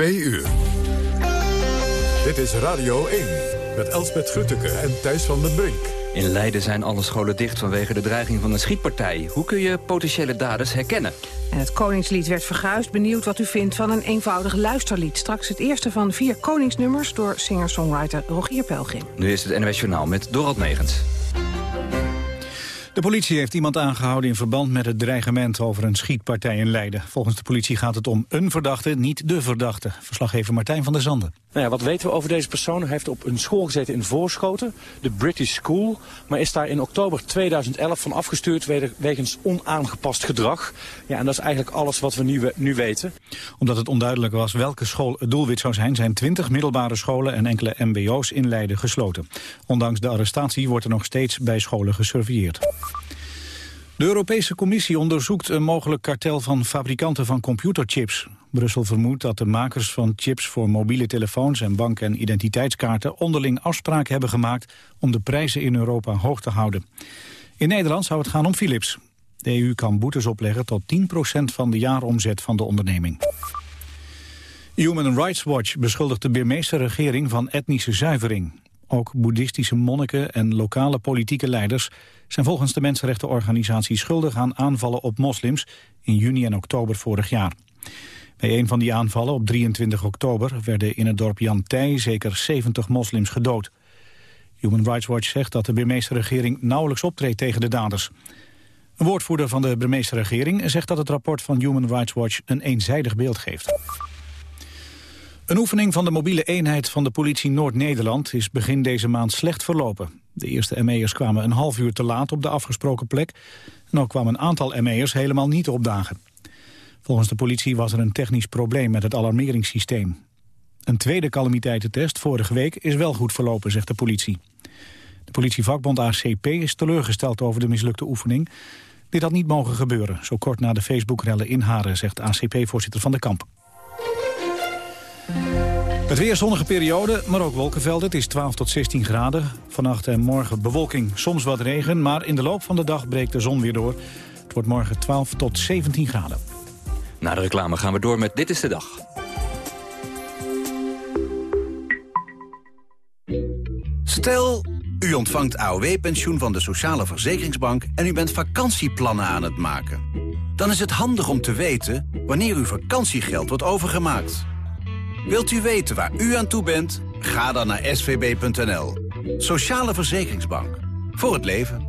Twee uur. Dit is Radio 1 met Elsbeth Grutteke en Thijs van den Brink. In Leiden zijn alle scholen dicht vanwege de dreiging van een schietpartij. Hoe kun je potentiële daders herkennen? En het Koningslied werd verguisd. Benieuwd wat u vindt van een eenvoudig luisterlied. Straks het eerste van vier koningsnummers door singer-songwriter Rogier Pelgrim. Nu is het NWS Journaal met Dorald Megens. De politie heeft iemand aangehouden in verband met het dreigement over een schietpartij in Leiden. Volgens de politie gaat het om een verdachte, niet de verdachte. Verslaggever Martijn van der Zanden. Nou ja, wat weten we over deze persoon? Hij heeft op een school gezeten in Voorschoten, de British School. Maar is daar in oktober 2011 van afgestuurd wegens onaangepast gedrag. Ja, en dat is eigenlijk alles wat we nu, nu weten. Omdat het onduidelijk was welke school het doelwit zou zijn... zijn 20 middelbare scholen en enkele mbo's in Leiden gesloten. Ondanks de arrestatie wordt er nog steeds bij scholen gesurveilleerd. De Europese Commissie onderzoekt een mogelijk kartel van fabrikanten van computerchips. Brussel vermoedt dat de makers van chips voor mobiele telefoons en bank- en identiteitskaarten onderling afspraken hebben gemaakt om de prijzen in Europa hoog te houden. In Nederland zou het gaan om Philips. De EU kan boetes opleggen tot 10% van de jaaromzet van de onderneming. Human Rights Watch beschuldigt de Birmeese regering van etnische zuivering. Ook boeddhistische monniken en lokale politieke leiders zijn volgens de mensenrechtenorganisatie schuldig aan aanvallen op moslims in juni en oktober vorig jaar. Bij een van die aanvallen op 23 oktober werden in het dorp Yantay zeker 70 moslims gedood. Human Rights Watch zegt dat de Burmeese regering nauwelijks optreedt tegen de daders. Een woordvoerder van de Burmeese regering zegt dat het rapport van Human Rights Watch een eenzijdig beeld geeft. Een oefening van de mobiele eenheid van de politie Noord-Nederland is begin deze maand slecht verlopen. De eerste ME'ers kwamen een half uur te laat op de afgesproken plek. En ook kwam een aantal ME'ers helemaal niet opdagen. Volgens de politie was er een technisch probleem met het alarmeringssysteem. Een tweede calamiteitentest vorige week is wel goed verlopen, zegt de politie. De politievakbond ACP is teleurgesteld over de mislukte oefening. Dit had niet mogen gebeuren, zo kort na de Facebook-rellen in Haren, zegt ACP-voorzitter Van de Kamp. Het weer zonnige periode, maar ook wolkenvelden. Het is 12 tot 16 graden. Vannacht en morgen bewolking, soms wat regen... maar in de loop van de dag breekt de zon weer door. Het wordt morgen 12 tot 17 graden. Na de reclame gaan we door met Dit is de Dag. Stel, u ontvangt AOW-pensioen van de Sociale Verzekeringsbank... en u bent vakantieplannen aan het maken. Dan is het handig om te weten wanneer uw vakantiegeld wordt overgemaakt. Wilt u weten waar u aan toe bent? Ga dan naar svb.nl. Sociale Verzekeringsbank. Voor het leven.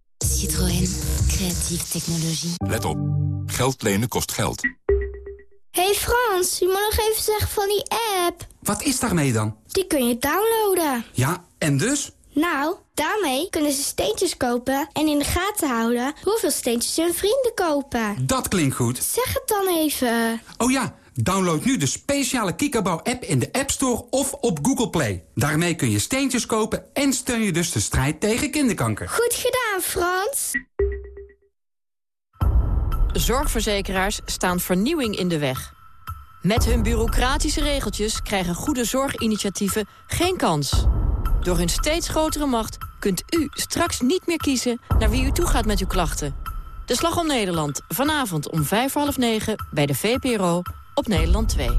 Citroën. Creatieve technologie. Let op. Geld lenen kost geld. hey Frans, je moet nog even zeggen van die app. Wat is daarmee dan? Die kun je downloaden. Ja, en dus? Nou, daarmee kunnen ze steentjes kopen en in de gaten houden hoeveel steentjes hun vrienden kopen. Dat klinkt goed. Zeg het dan even. Oh ja, Download nu de speciale Kikkerbouw-app in de App Store of op Google Play. Daarmee kun je steentjes kopen en steun je dus de strijd tegen kinderkanker. Goed gedaan, Frans. Zorgverzekeraars staan vernieuwing in de weg. Met hun bureaucratische regeltjes krijgen goede zorginitiatieven geen kans. Door hun steeds grotere macht kunt u straks niet meer kiezen naar wie u toegaat met uw klachten. De Slag om Nederland, vanavond om vijf half negen bij de VPRO op Nederland 2.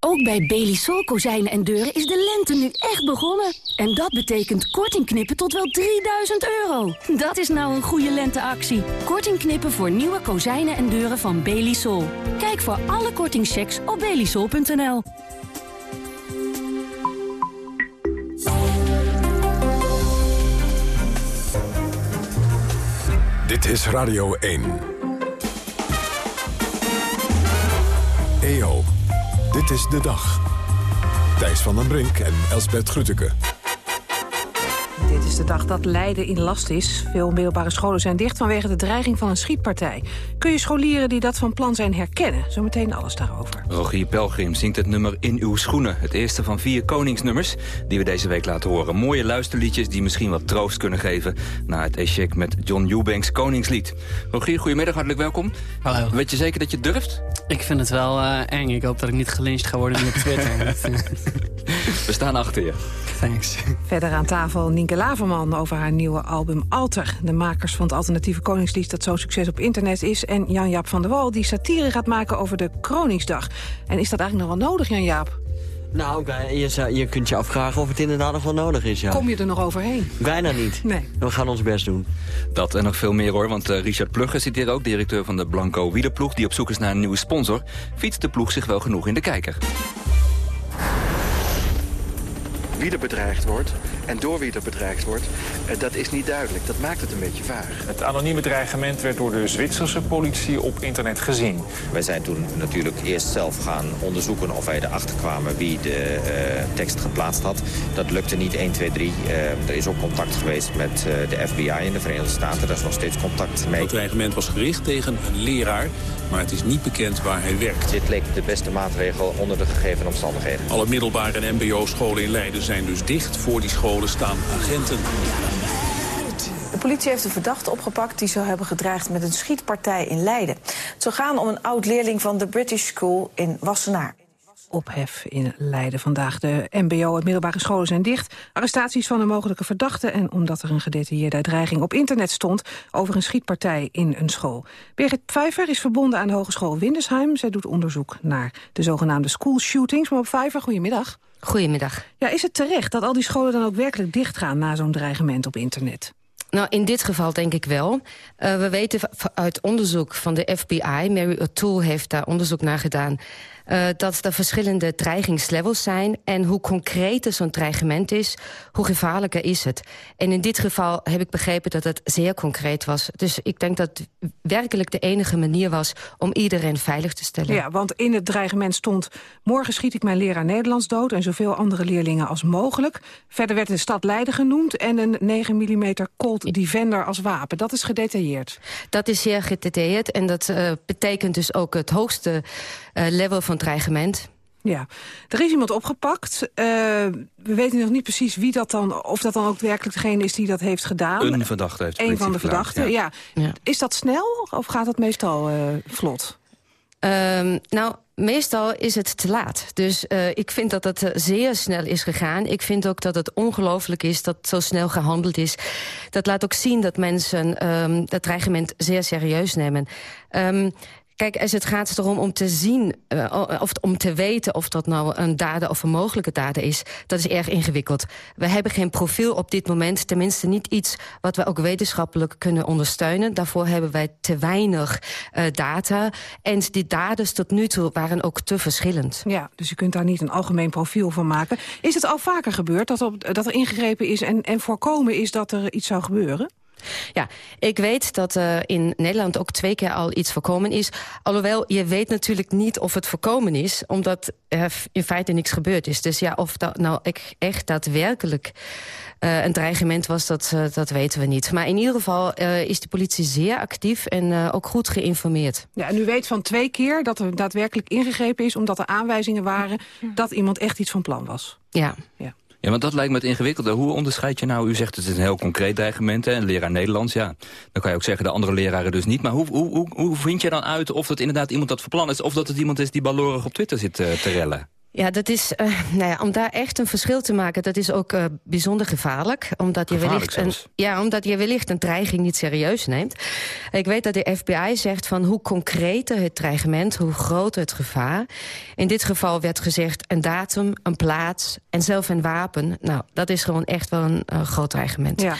Ook bij Belisol kozijnen en deuren is de lente nu echt begonnen. En dat betekent korting knippen tot wel 3000 euro. Dat is nou een goede lenteactie. Korting knippen voor nieuwe kozijnen en deuren van Belisol. Kijk voor alle kortingchecks op belisol.nl. Dit is Radio 1. EO, dit is de dag. Thijs van den Brink en Elsbeth Grütke. Dit is de dag dat Leiden in last is. Veel middelbare scholen zijn dicht vanwege de dreiging van een schietpartij. Kun je scholieren die dat van plan zijn herkennen? Zometeen alles daarover. Rogier Pelgrim zingt het nummer In Uw Schoenen. Het eerste van vier koningsnummers die we deze week laten horen. Mooie luisterliedjes die misschien wat troost kunnen geven... na het échec met John Eubanks Koningslied. Rogier, goedemiddag, hartelijk welkom. Hallo. Weet je zeker dat je durft? Ik vind het wel uh, eng. Ik hoop dat ik niet gelyncht ga worden op Twitter. we staan achter je. Thanks. Verder aan tafel Nienke Laverman over haar nieuwe album Alter. De makers van het alternatieve Koningslied dat zo'n succes op internet is. En Jan-Jaap van der Wal die satire gaat maken over de Kroningsdag. En is dat eigenlijk nog wel nodig, Jan-Jaap? Nou, je, je kunt je afvragen of het inderdaad nog wel nodig is, ja. Kom je er nog overheen? Bijna niet. Nee. We gaan ons best doen. Dat en nog veel meer hoor, want uh, Richard Plugge zit hier ook, directeur van de Blanco wielerploeg... die op zoek is naar een nieuwe sponsor. Fietst de ploeg zich wel genoeg in de kijker? wie er bedreigd wordt en door wie er bedreigd wordt, eh, dat is niet duidelijk. Dat maakt het een beetje vaag. Het anonieme dreigement werd door de Zwitserse politie op internet gezien. Wij zijn toen natuurlijk eerst zelf gaan onderzoeken of wij erachter kwamen wie de uh, tekst geplaatst had. Dat lukte niet 1, 2, 3. Uh, er is ook contact geweest met uh, de FBI in de Verenigde Staten. Daar is nog steeds contact mee. Het dreigement was gericht tegen een leraar, maar het is niet bekend waar hij werkt. Dit leek de beste maatregel onder de gegeven omstandigheden. Alle middelbare en mbo-scholen in Leiden zijn dus dicht. Voor die staan agenten. De politie heeft een verdachte opgepakt die zou hebben gedreigd met een schietpartij in Leiden. Het zou gaan om een oud-leerling van de British School in Wassenaar. Ophef in Leiden vandaag. De mbo en middelbare scholen zijn dicht. Arrestaties van een mogelijke verdachte... en omdat er een gedetailleerde dreiging op internet stond... over een schietpartij in een school. Birgit Pfeiffer is verbonden aan de Hogeschool Windesheim. Zij doet onderzoek naar de zogenaamde school shootings. Maar op Pfeiffer, goedemiddag. Goedemiddag. Ja, is het terecht dat al die scholen dan ook werkelijk dichtgaan... na zo'n dreigement op internet? Nou, in dit geval denk ik wel. Uh, we weten uit onderzoek van de FBI... Mary O'Toole heeft daar onderzoek naar gedaan... Uh, dat er verschillende dreigingslevels zijn... en hoe concreter zo'n dreigement is, hoe gevaarlijker is het. En in dit geval heb ik begrepen dat het zeer concreet was. Dus ik denk dat het werkelijk de enige manier was... om iedereen veilig te stellen. Ja, want in het dreigement stond... morgen schiet ik mijn leraar Nederlands dood... en zoveel andere leerlingen als mogelijk. Verder werd de stad Leiden genoemd... en een 9 mm Colt Defender als wapen. Dat is gedetailleerd. Dat is zeer gedetailleerd en dat uh, betekent dus ook het hoogste uh, level van dreigement. Ja, er is iemand opgepakt. Uh, we weten nog niet precies wie dat dan, of dat dan ook werkelijk degene is die dat heeft gedaan. Een verdachte heeft Een van de verdachten, ja. ja. Is dat snel of gaat dat meestal uh, vlot? Um, nou, meestal is het te laat. Dus uh, ik vind dat het zeer snel is gegaan. Ik vind ook dat het ongelooflijk is dat zo snel gehandeld is. Dat laat ook zien dat mensen um, dat dreigement zeer serieus nemen. Um, Kijk, als het gaat erom om te zien, uh, of om te weten of dat nou een dader of een mogelijke dader is, dat is erg ingewikkeld. We hebben geen profiel op dit moment, tenminste niet iets wat we ook wetenschappelijk kunnen ondersteunen. Daarvoor hebben wij te weinig uh, data. En die daders tot nu toe waren ook te verschillend. Ja, dus je kunt daar niet een algemeen profiel van maken. Is het al vaker gebeurd dat, dat er ingegrepen is en, en voorkomen is dat er iets zou gebeuren? Ja, ik weet dat uh, in Nederland ook twee keer al iets voorkomen is. Alhoewel, je weet natuurlijk niet of het voorkomen is... omdat er in feite niks gebeurd is. Dus ja, of dat nou echt daadwerkelijk uh, een dreigement was, dat, uh, dat weten we niet. Maar in ieder geval is de politie zeer actief en ook goed geïnformeerd. Ja, en u weet van twee keer dat er daadwerkelijk ingegrepen is... omdat er aanwijzingen waren dat iemand echt iets van plan was. Ja. ja. Ja, want dat lijkt me het ingewikkelde. Hoe onderscheid je nou, u zegt het is een heel concreet dreigement, hè, een leraar Nederlands, ja. Dan kan je ook zeggen de andere leraren dus niet. Maar hoe, hoe, hoe, hoe vind je dan uit of dat inderdaad iemand dat verplan is... of dat het iemand is die balorig op Twitter zit uh, te rellen? Ja, dat is, uh, nou ja, om daar echt een verschil te maken, dat is ook uh, bijzonder gevaarlijk. Omdat je, wellicht een, ja, omdat je wellicht een dreiging niet serieus neemt. Ik weet dat de FBI zegt van hoe concreter het dreigement, hoe groter het gevaar. In dit geval werd gezegd een datum, een plaats en zelf een wapen. Nou, dat is gewoon echt wel een uh, groot dreigement. Ja.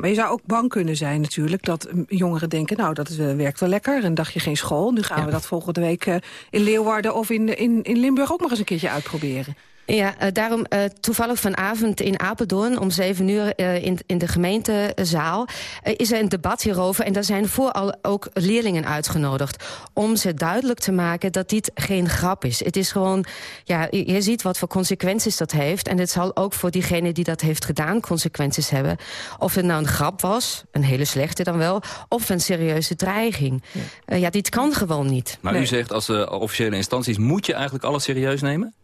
Maar je zou ook bang kunnen zijn natuurlijk dat jongeren denken... nou, dat uh, werkt wel lekker, een dagje geen school. Nu gaan ja. we dat volgende week uh, in Leeuwarden of in, in, in Limburg ook nog eens een keertje uitproberen. Ja, uh, daarom uh, toevallig vanavond in Apeldoorn om zeven uur uh, in, in de gemeentezaal is er een debat hierover. En daar zijn vooral ook leerlingen uitgenodigd. Om ze duidelijk te maken dat dit geen grap is. Het is gewoon, ja, je ziet wat voor consequenties dat heeft. En het zal ook voor diegene die dat heeft gedaan consequenties hebben. Of het nou een grap was, een hele slechte dan wel, of een serieuze dreiging. Ja, ja dit kan gewoon niet. Maar nee. u zegt als officiële instanties moet je eigenlijk alles serieus nemen?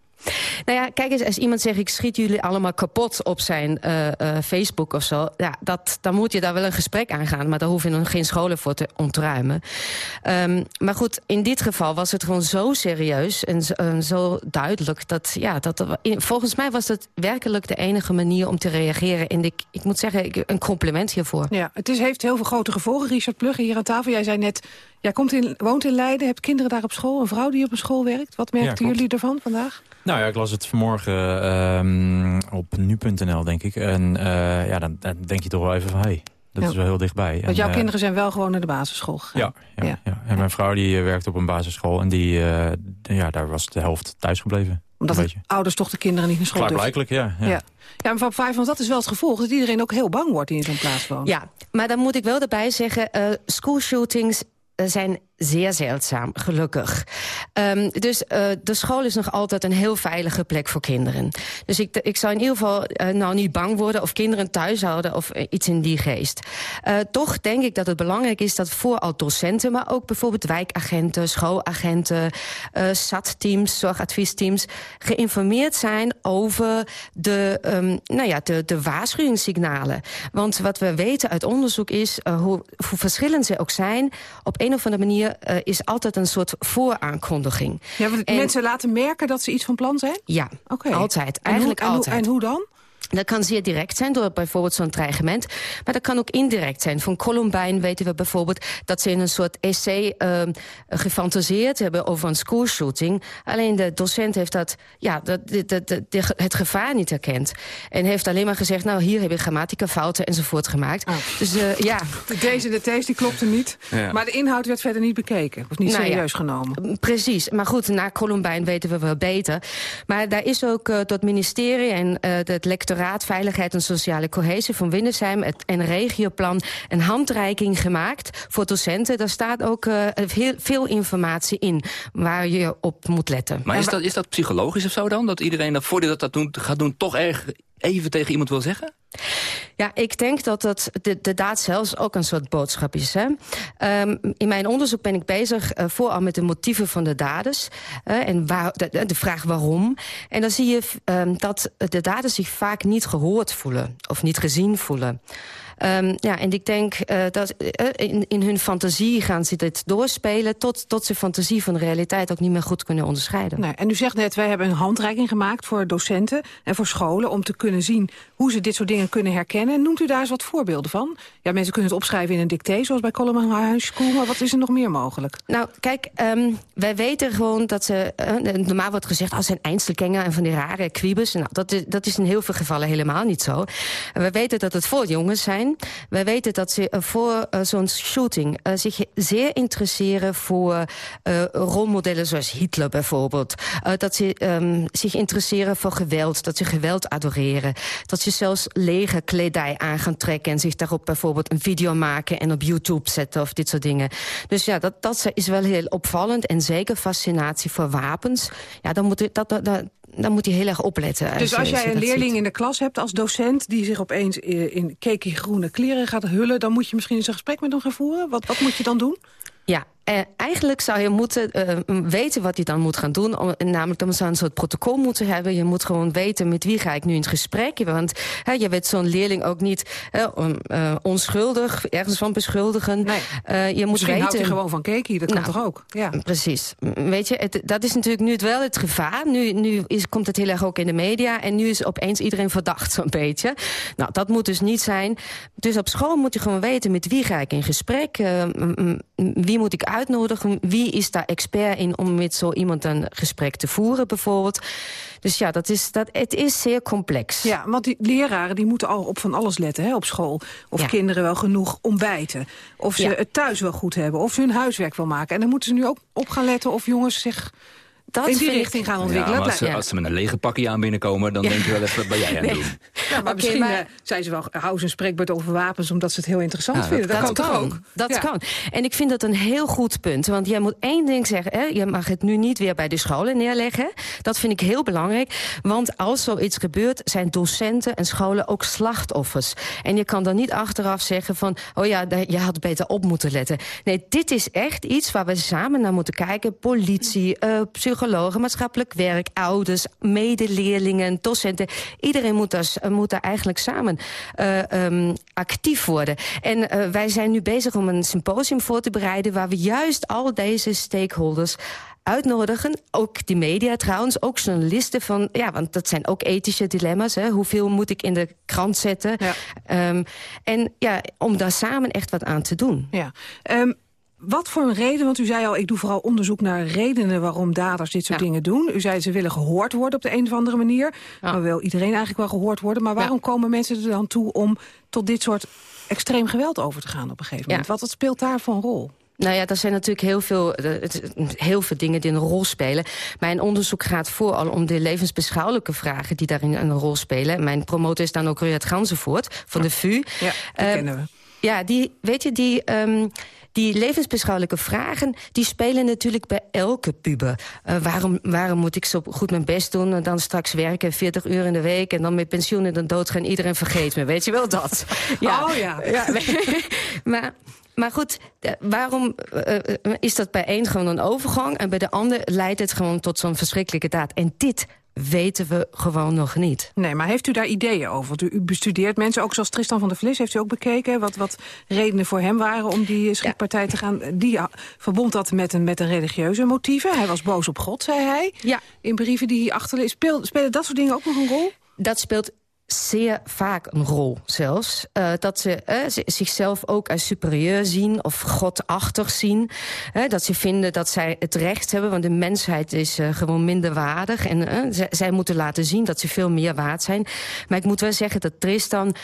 Nou ja, kijk eens, als iemand zegt... ik schiet jullie allemaal kapot op zijn uh, uh, Facebook of zo... Ja, dat, dan moet je daar wel een gesprek aan gaan. Maar daar hoef je nog geen scholen voor te ontruimen. Um, maar goed, in dit geval was het gewoon zo serieus en zo, uh, zo duidelijk... dat, ja, dat volgens mij was dat werkelijk de enige manier om te reageren. En ik, ik moet zeggen, ik, een compliment hiervoor. Ja, het is, heeft heel veel grote gevolgen. Richard Plugge hier aan tafel, jij zei net... Jij komt in, woont in Leiden, hebt kinderen daar op school... een vrouw die op een school werkt. Wat merkten ja, jullie ervan vandaag? Nou ja, ik las het vanmorgen um, op nu.nl, denk ik. En uh, ja, dan, dan, denk je toch wel even van... Hey, dat ja. is wel heel dichtbij. Want en, jouw uh, kinderen zijn wel gewoon naar de basisschool gegaan? Ja, ja, ja. ja. en mijn vrouw die werkt op een basisschool... en die, uh, ja, daar was de helft thuis gebleven. Omdat de ouders toch de kinderen niet naar school durven? Klaarblijkelijk, ja. ja. ja. Ja, mevrouw Vijf, want dat is wel het gevolg... dat iedereen ook heel bang wordt die in zo'n plaats woont. Ja, maar dan moet ik wel erbij zeggen... Uh, schoolshootings zijn zeer zeldzaam, gelukkig. Um, dus uh, de school is nog altijd een heel veilige plek voor kinderen. Dus ik, ik zou in ieder geval uh, nou niet bang worden... of kinderen thuis houden of uh, iets in die geest. toch denk ik dat het belangrijk is dat vooral docenten... maar ook bijvoorbeeld wijkagenten, schoolagenten... SAT-teams, zorgadviesteams... geïnformeerd zijn over de, um, nou ja, de, de waarschuwingssignalen. Want wat we weten uit onderzoek is... hoe, hoe verschillend ze ook zijn... op een of andere manier uh, is altijd een soort vooraankondiging. Ja, want en, mensen laten merken dat ze iets van plan zijn? Ja, okay. altijd. En Eigenlijk hoe, en altijd. En hoe dan? Dat kan zeer direct zijn door bijvoorbeeld zo'n dreigement. Maar dat kan ook indirect zijn. Van Columbine weten we bijvoorbeeld dat ze in een soort essay uh, gefantaseerd hebben over een schoolshooting. Alleen de docent heeft dat, ja, dat, dat, dat, dat, het gevaar niet herkend. En heeft alleen maar gezegd, nou hier heb je grammatica-fouten enzovoort gemaakt. Oh. Dus uh, ja. De deze de T's die klopten niet. Ja. Maar de inhoud werd verder niet bekeken. Of niet nou, serieus ja. genomen. Precies. Maar goed, na Columbine weten we wel beter. Maar daar is ook uh, tot ministerie en uh, het lectoraat Raad Veiligheid en Sociale Cohesie van Windersheim het, en regioplan een handreiking gemaakt voor docenten. Daar staat ook uh, heel veel informatie in waar je op moet letten. Maar is dat, is dat psychologisch of zo dan? Dat iedereen dat voordat dat, dat doen, gaat doen toch erg even tegen iemand wil zeggen? Ja, ik denk dat dat de, de daad zelfs ook een soort boodschap is. Hè? Um, in mijn onderzoek ben ik bezig uh, vooral met de motieven van de daders. Uh, en waar, de, vraag waarom. En dan zie je um, dat de daders zich vaak niet gehoord voelen. Of niet gezien voelen. Um, ja, en ik denk uh, dat uh, in, in hun fantasie gaan ze dit doorspelen... Tot, tot ze fantasie van de realiteit ook niet meer goed kunnen onderscheiden. Nee, en u zegt net, wij hebben een handreiking gemaakt voor docenten en voor scholen... om te kunnen zien hoe ze dit soort dingen kunnen herkennen. Noemt u daar eens wat voorbeelden van? Ja, mensen kunnen het opschrijven in een dicté, zoals bij Coleman High School... maar wat is er nog meer mogelijk? Nou, kijk, um, wij weten gewoon dat ze... Uh, normaal wordt gezegd, als zijn Einzelgänger en van die rare kwiebes... Nou, dat, is, dat is in heel veel gevallen helemaal niet zo. We weten dat het voor jongens zijn Wij weten dat ze uh, voor uh, zo'n shooting uh, zich zeer interesseren voor rolmodellen zoals Hitler bijvoorbeeld. dat ze um, zich interesseren voor geweld, dat ze geweld adoreren. Dat ze zelfs lege kledij aan gaan trekken en zich daarop bijvoorbeeld een video maken en op YouTube zetten of dit soort dingen. Dus ja, dat, dat is wel heel opvallend en zeker fascinatie voor wapens. Ja, dan moet dat, dat dan moet hij heel erg opletten. Dus als jij een leerling ziet. in de klas hebt als docent... die zich opeens in keki groene kleren gaat hullen... dan moet je misschien eens een gesprek met hem gaan voeren. Wat, wat moet je dan doen? Ja, uh, eigenlijk zou je moeten uh, weten wat je dan moet gaan doen. Om, namelijk, dan zou een soort protocol moeten hebben. Je moet gewoon weten met wie ga ik nu in het gesprek. Want uh, je weet zo'n leerling ook niet onschuldig, ergens van beschuldigen. Nee. je moet Misschien weten... houdt hij gewoon van cake, dat nou, kan toch ook? Ja. Precies. Weet je, het, dat is natuurlijk nu wel het gevaar. Nu, nu is, komt het heel erg ook in de media. En nu is opeens iedereen verdacht zo'n beetje. Nou, dat moet dus niet zijn. Dus op school moet je gewoon weten met wie ga ik in gesprek. wie moet ik uitnodigen. Wie is daar expert in om met zo iemand een gesprek te voeren bijvoorbeeld. Dus ja, dat is, dat, het is zeer complex. Ja, want die leraren die moeten al op van alles letten hè, op school. Of ja. kinderen wel genoeg ontbijten. Of ze ja. het thuis wel goed hebben. Of ze hun huiswerk wel maken. En dan moeten ze nu ook op gaan letten of jongens zich dat in die richting gaan ontwikkelen. als, ze, Ja. als ze met een lege pakje aan binnenkomen, dan denk je wel even, wat ben jij aan Nee. doen? Ja, maar misschien maar- eh, zijn ze wel, houden ze een spreekbeurt over wapens... omdat ze het heel interessant dat vinden. Dat, kan toch ook? Dat kan. En ik vind dat een heel goed punt. Want jij moet één ding zeggen. Hè? Je mag het nu niet weer bij de scholen neerleggen. Dat vind ik heel belangrijk. Want als zoiets gebeurt, zijn docenten en scholen ook slachtoffers. En je kan dan niet achteraf zeggen van... oh ja, je had beter op moeten letten. Nee, dit is echt iets waar we samen naar moeten kijken. Politie, eh, psychologen, maatschappelijk werk, ouders, medeleerlingen, docenten. Iedereen moet daar, moet daar eigenlijk samen eh, ehm, actief worden. En eh, wij zijn nu bezig om een symposium voor te bereiden... waar we juist al deze stakeholders uitnodigen. Ook die media trouwens, ook journalisten van... ja, want dat zijn ook ethische dilemma's. Hè? Hoeveel moet ik in de krant zetten? Ehm, en ja, om daar samen echt wat aan te doen. Ja. Ehm, wat voor een reden, want u zei al, ik doe vooral onderzoek naar redenen waarom daders dit soort Ja. dingen doen. U zei ze willen gehoord worden op de een of andere manier. Maar wil iedereen eigenlijk wel gehoord worden. Maar waarom komen mensen er dan toe om tot dit soort extreem geweld over te gaan op een gegeven moment? Wat, wat speelt daar voor een rol? Nou ja, er zijn natuurlijk heel veel, eh, heel veel dingen die een rol spelen. Mijn onderzoek gaat vooral om de levensbeschouwelijke vragen... die daarin een rol spelen. Mijn promotor is dan ook Ruud Ganzenvoort van de VU. Ja, die Eh, kennen we. Ja, die, weet je, die, ehm, die levensbeschouwelijke vragen... die spelen natuurlijk bij elke puber. Eh, waarom, waarom moet ik zo goed mijn best doen... en dan straks werken 40 uur in de week... en dan met pensioen en dan doodgaan, iedereen vergeet me. Weet je wel dat? Oh ja. maar, maar goed, waarom eh, eh, is dat bij één gewoon een overgang... en bij de ander leidt het gewoon tot zo'n verschrikkelijke daad? En dit weten we gewoon nog niet. Nee, maar heeft u daar ideeën over? Want u, bestudeert mensen, ook zoals Tristan van der Vlis... heeft u ook bekeken wat, wat redenen voor hem waren om die eh, schietpartij te gaan... Die ah, verbond dat met een, met een religieuze motieven. Hij was boos op God, zei hij. Ja. In brieven die hij achterliet. Speel, spelen dat soort dingen ook nog een rol? Dat speelt zeer vaak een rol zelfs. Eh, dat ze eh, zi- zichzelf ook als superieur zien of godachtig zien. Eh, dat ze vinden dat zij het recht hebben, want de mensheid is eh, gewoon minder waardig. En zij, moeten laten zien dat ze veel meer waard zijn. Maar ik moet wel zeggen dat Tristan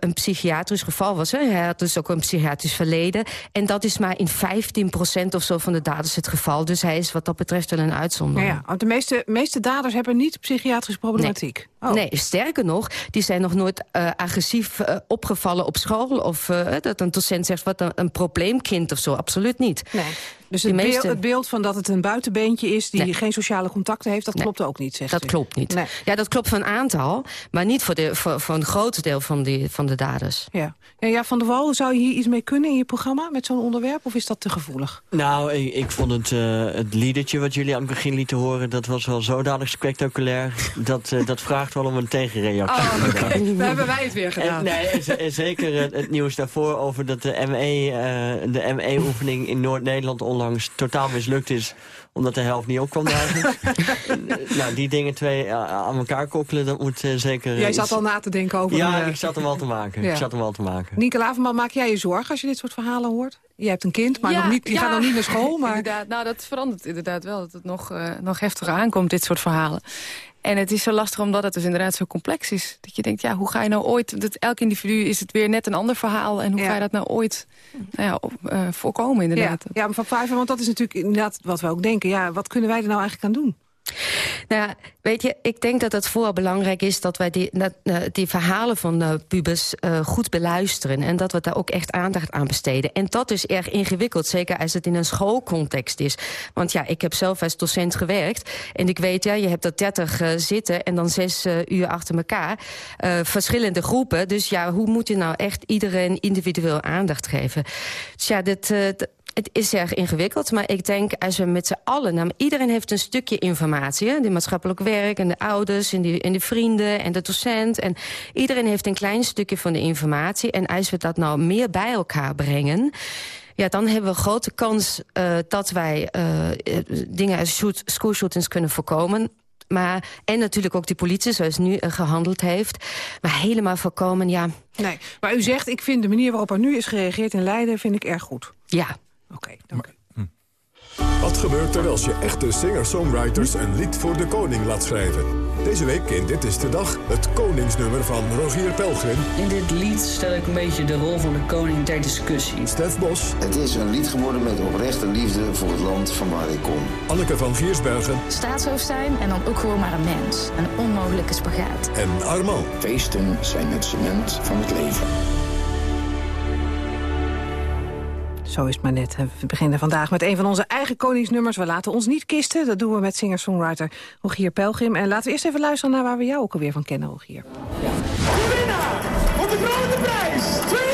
een psychiatrisch geval was. Hè. Hij had dus ook een psychiatrisch verleden. En dat is maar in 15% of zo van de daders het geval. Dus hij is wat dat betreft wel een Ja, uitzondering. ja, want de meeste, meeste daders hebben niet psychiatrische problematiek. Oh. Nee, sterker nog, die zijn nog nooit eh, agressief eh, opgevallen op school. Of eh, dat een docent zegt, wat een, een probleemkind of zo. Absoluut niet. Nee. Dus het, beeld, het beeld van dat het een buitenbeentje is... die Nee. geen sociale contacten heeft, dat Nee. klopt ook niet, zegt Dat u. klopt niet. Nee. Ja, dat klopt voor een aantal, maar niet voor, de, voor, voor een groot deel van, die, van de daders. Ja. Ja, ja, Van der Wal, zou je hier iets mee kunnen in je programma... met zo'n onderwerp, of is dat te gevoelig? Nou, ik, ik vond het, eh het liedertje wat jullie aan het begin lieten horen... dat was wel zodanig spectaculair. Dat, eh, dat vraagt wel om een tegenreactie. Oh, oké. Dan hebben wij het weer gedaan. En, nee, en en zeker het, het nieuws daarvoor over dat de ME, eh, de ME-oefening in Noord-Nederland onlangs totaal mislukt is. Omdat de helft niet opkwam dagen. nou, die dingen twee eh, aan elkaar koppelen, dat moet eh, zeker... Jij iets- zat al na te denken over... Ja, een, eh, ik zat hem wel te maken. Ja. Ik zat hem wel te maken. Nieke Laverman, maak jij je zorgen als je dit soort verhalen hoort? Je hebt een kind, maar nog niet, die gaat nog niet naar school. Maar... Inderdaad, nou, dat verandert inderdaad wel. Dat het nog, eh, nog heftiger aankomt, dit soort verhalen. En het is zo lastig omdat het dus inderdaad zo complex is. Dat je denkt, ja, hoe ga je nou ooit... Dat elk individu is het weer net een ander verhaal. En hoe Ja. ga je dat nou ooit nou ja, op- eh, voorkomen inderdaad. Ja, ja, mevrouw Pfeiffer, want dat is natuurlijk inderdaad wat we ook denken. Ja, wat kunnen wij er nou eigenlijk aan doen? Nou, ja, weet je, ik denk dat het vooral belangrijk is... dat wij die, dat, eh, die verhalen van eh, pubers eh, goed beluisteren... en dat we daar ook echt aandacht aan besteden. En dat is erg ingewikkeld, zeker als het in een schoolcontext is. Want ja, ik heb zelf als docent gewerkt... en ik weet, ja, je hebt er 30 eh, zitten... en dan zes uur achter elkaar, verschillende groepen. Dus ja, hoe moet je nou echt iedereen individueel aandacht geven? Dus ja, dit... het is erg ingewikkeld, maar ik denk als we met z'n allen... Nou, iedereen heeft een stukje informatie. Hè? De maatschappelijk werk en de ouders en, die, en de vrienden en de docent. En iedereen heeft een klein stukje van de informatie. En als we dat nou meer bij elkaar brengen... Ja, dan hebben we een grote kans eh, dat wij eh, eh, dingen als shoot, schoolshootings kunnen voorkomen. Maar, en natuurlijk ook die politie, zoals nu eh, gehandeld heeft. Maar helemaal voorkomen, ja. Nee, maar u zegt, ik vind de manier waarop er nu is gereageerd in Leiden... vind ik erg goed. Ja. Oké, dank u. Wat gebeurt er als je echte singer-songwriters een lied voor de koning laat schrijven? Deze week in Dit is de Dag het koningsnummer van Rogier Pelgrim. In dit lied stel ik een beetje de rol van de koning ter discussie. Stef Bos. Het is een lied geworden met oprechte liefde voor het land van waar ik kom. Anneke van Giersbergen. Staatshoofd zijn en dan ook gewoon maar een mens. Een onmogelijke spagaat. En Armand. Feesten zijn het cement van het leven. Zo is het maar net. We beginnen vandaag met een van onze eigen koningsnummers. We laten ons niet kisten. Dat doen we met singer-songwriter Rogier Pelgrim. En laten we eerst even luisteren naar waar we jou ook alweer van kennen, Rogier. Ja. De winnaar de grote prijs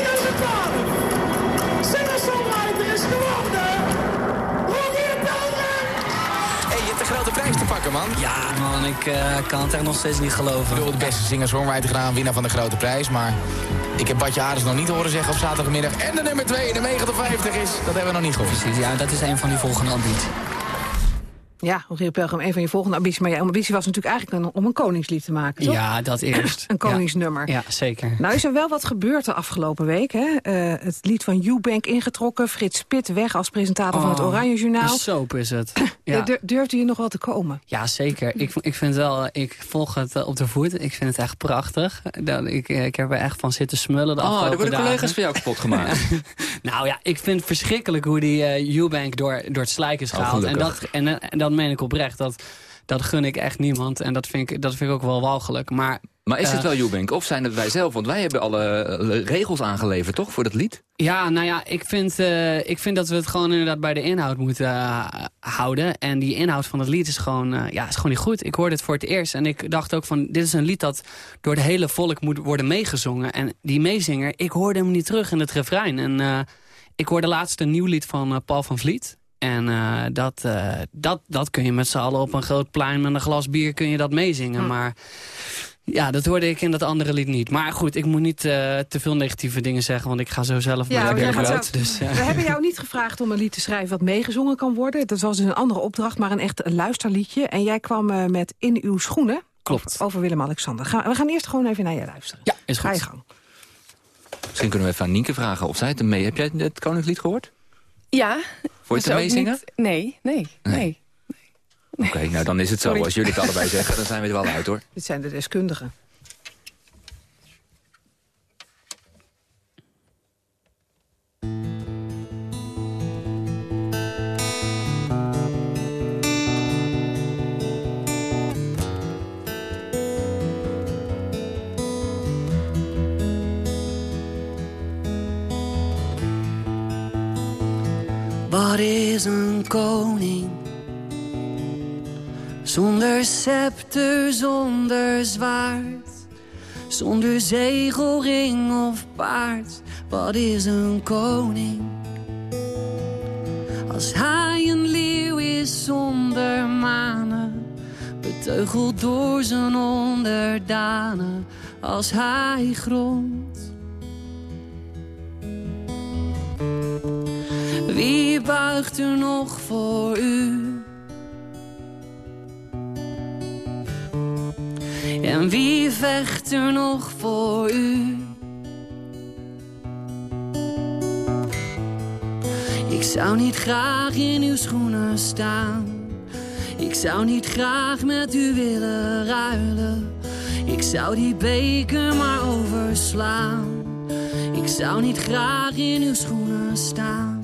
te man. Ja, man, ik uh, kan het echt nog steeds niet geloven. Ik bedoel, de beste singer-songwriter gedaan, winnaar van de grote prijs, maar... Ik heb Badje Ares nog niet horen zeggen op zaterdagmiddag. En de nummer 2 de 59 is. Dat hebben we nog niet gehoord. Precies, ja, dat is een van die volgende ambities. Ja, Rogier Pelgrim, een van je volgende ambities. Maar jouw ambitie was natuurlijk eigenlijk om een koningslied te maken, toch? Ja, dat eerst. een koningsnummer. Ja, ja, zeker. Nou is er wel wat gebeurd de afgelopen week. Hè? Uh, het lied van Eubank ingetrokken. Frits Spit weg als presentator oh, van het Oranje Journaal. Soap is het. Ja. Durfde je nog wel te komen? Ja, zeker. Ik, ik vind wel, ik volg het op de voet. Ik vind het echt prachtig. Ik, ik heb er echt van zitten smullen de Oh, er worden collega's van jou kapot gemaakt. nou ja, ik vind het verschrikkelijk hoe die uh, Eubank door, door het slijk is gehaald. Oh, en, dat, en, en dat meen ik oprecht. Dat, dat gun ik echt niemand. En dat vind ik, dat vind ik ook wel walgelijk. Maar, maar is het uh, wel Eubank of zijn het wij zelf? Want wij hebben alle regels aangeleverd, toch, voor dat lied? Ja, nou ja, ik vind, uh, ik vind dat we het gewoon inderdaad bij de inhoud moeten uh, houden. En die inhoud van het lied is gewoon, ja, is gewoon niet goed. Ik hoorde het voor het eerst en ik dacht ook van... dit is een lied dat door het hele volk moet worden meegezongen. En die meezinger, ik hoorde hem niet terug in het refrein. En ik hoorde laatst een nieuw lied van Paul van Vliet... En uh, dat, uh, dat, dat kun je met z'n allen op een groot plein met een glas bier kun je dat meezingen. Hm. Maar ja, dat hoorde ik in dat andere lied niet. Maar goed, ik moet niet uh, te veel negatieve dingen zeggen, want ik ga zo zelf ja, weer bloot. Dus, We hebben jou niet gevraagd om een lied te schrijven wat meegezongen kan worden. Dat was dus een andere opdracht, maar een echt luisterliedje. En jij kwam met In uw schoenen. Klopt. Over, over Willem-Alexander. We gaan eerst gewoon even naar je luisteren. Ja, is goed. Ga je gang. Misschien kunnen we even aan Nienke vragen of zij het mee. Heb jij het Koningslied gehoord? Ja. Voor je te meezingen? Nee, nee. nee. Oké, okay, nou dan is het zo. Sorry. Als jullie het allebei zeggen, dan zijn we er wel uit hoor. Dit zijn de deskundigen. Wat is een koning? Zonder scepter, zonder zwaard. Zonder zegelring of paard. Wat is een koning? Als hij een leeuw is zonder manen. Beteugeld door zijn onderdanen. Als hij grond. Wie buigt er nog voor u? En wie vecht er nog voor u? Ik zou niet graag in uw schoenen staan. Ik zou niet graag met u willen ruilen. Ik zou die beker maar overslaan. Ik zou niet graag in uw schoenen staan.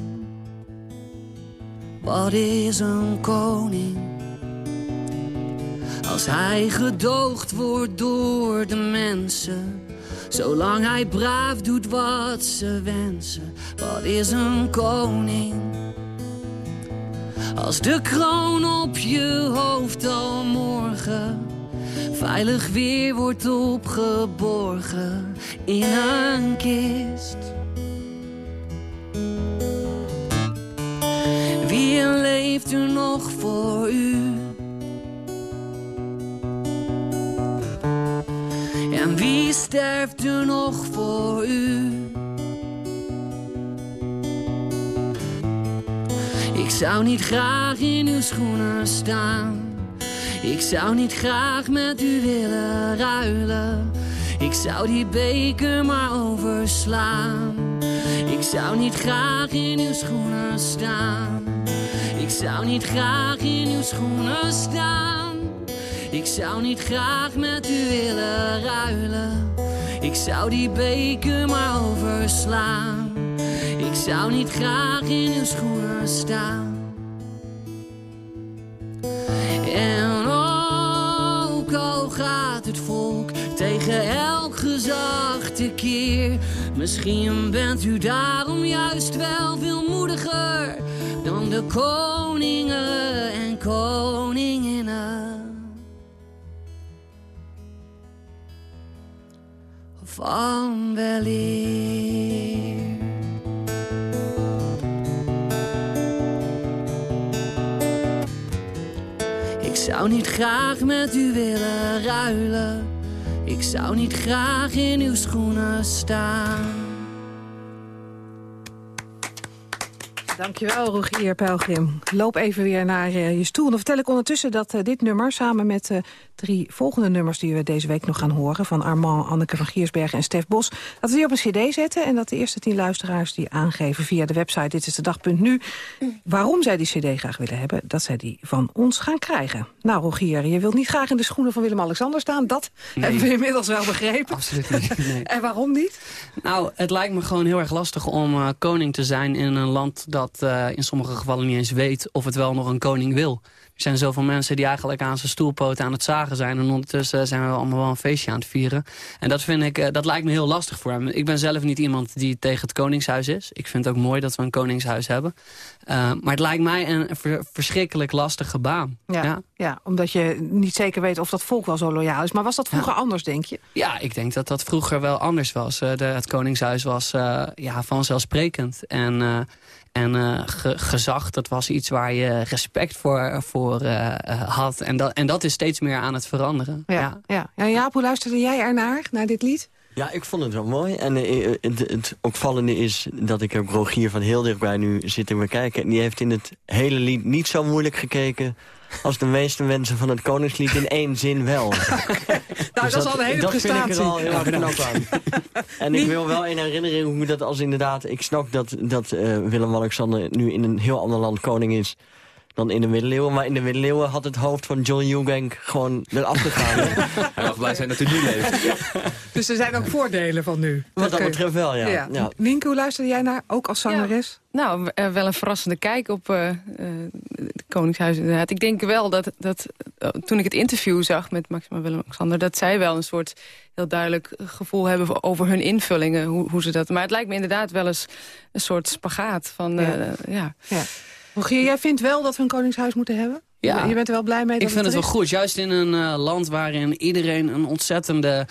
Wat is een koning? Als hij gedoogd wordt door de mensen. Zolang hij braaf doet wat ze wensen. Wat is een koning? Als de kroon op je hoofd al morgen veilig weer wordt opgeborgen in een kist. Wie leeft er nog voor u? Wie sterft er nog voor u? Ik zou niet graag in uw schoenen staan. Ik zou niet graag met u willen ruilen. Ik zou die beker maar overslaan. Ik zou niet graag in uw schoenen staan. Ik zou niet graag in uw schoenen staan. Ik zou niet graag met u willen ruilen. Ik zou die beker maar overslaan. Ik zou niet graag in uw schoenen staan. En ook al gaat het volk tegen elk gezag tekeer. Misschien bent u daarom juist wel veel moediger dan de koningen en koninginnen. Van weleer. Ik zou niet graag met u willen ruilen. Ik zou niet graag in uw schoenen staan. Dankjewel, Rogier Pelgrim. Loop even weer naar uh, je stoel. Dan vertel ik ondertussen dat uh, dit nummer... samen met uh, drie volgende nummers die we deze week nog gaan horen... van Armand, Anneke van Giersbergen en Stef Bos... dat we die op een cd zetten en dat de eerste tien luisteraars die aangeven... via de website dit is de dag.nu... waarom zij die cd graag willen hebben, dat zij die van ons gaan krijgen. Nou, Rogier, je wilt niet graag in de schoenen van Willem-Alexander staan. Dat nee. hebben we inmiddels wel begrepen. Absoluut niet. Nee. en waarom niet? Nou, het lijkt me gewoon heel erg lastig om koning te zijn in een land... dat dat uh, in sommige gevallen niet eens weet of het wel nog een koning wil. Er zijn zoveel mensen die eigenlijk aan zijn stoelpoten aan het zagen zijn... en ondertussen zijn we allemaal wel een feestje aan het vieren. En dat, vind ik, uh, dat lijkt me heel lastig voor hem. Ik ben zelf niet iemand die tegen het koningshuis is. Ik vind het ook mooi dat we een koningshuis hebben. Uh, maar het lijkt mij een ver verschrikkelijk lastige baan. Ja, ja, ja. omdat je niet zeker weet of dat volk wel zo loyaal is. Maar was dat vroeger ja. anders, denk je? Ja, ik denk dat dat vroeger wel anders was. De, het koningshuis was ja, vanzelfsprekend. En... En uh, ge gezag, dat was iets waar je respect voor, voor uh, had. En dat, en dat is steeds meer aan het veranderen. Ja, ja. ja. ja Jaap, hoe luisterde jij ernaar, naar dit lied? Ja, ik vond het wel mooi. En uh, het, het opvallende is dat ik ook Rogier van heel dichtbij nu zitten bekijken. En die heeft in het hele lied niet zo moeilijk gekeken als de meeste mensen van het Koningslied in één zin wel. nou, dus dat, dat is al een hele dat prestatie. vind ik er al heel erg knap aan. En ik wil wel in herinnering hoe dat als inderdaad... Ik snap dat, dat uh, Willem-Alexander nu in een heel ander land koning is dan in de middeleeuwen. Maar in de middeleeuwen had het hoofd van John Eubank gewoon eraf gegaan. Hij mag blij zijn dat hij nu leeft. Dus er zijn ook voordelen van nu. Wat dat betreft wel, ja. ja. ja. Nienke, hoe luisterde jij naar, ook als zangeres? Ja. Nou, uh, wel een verrassende kijk op uh, uh, het Koningshuis inderdaad. Ik denk wel dat, dat toen ik het interview zag met Maxima Willem-Alexander... dat zij wel een soort heel duidelijk gevoel hebben over hun invullingen. Hoe, hoe ze dat, maar het lijkt me inderdaad wel eens een soort spagaat van... ja. ja. Rogier, jij vindt wel dat we een koningshuis moeten hebben? Ja. Je bent er wel blij mee dat Ik vind het, het wel goed. Juist in een uh, land waarin iedereen een ontzettende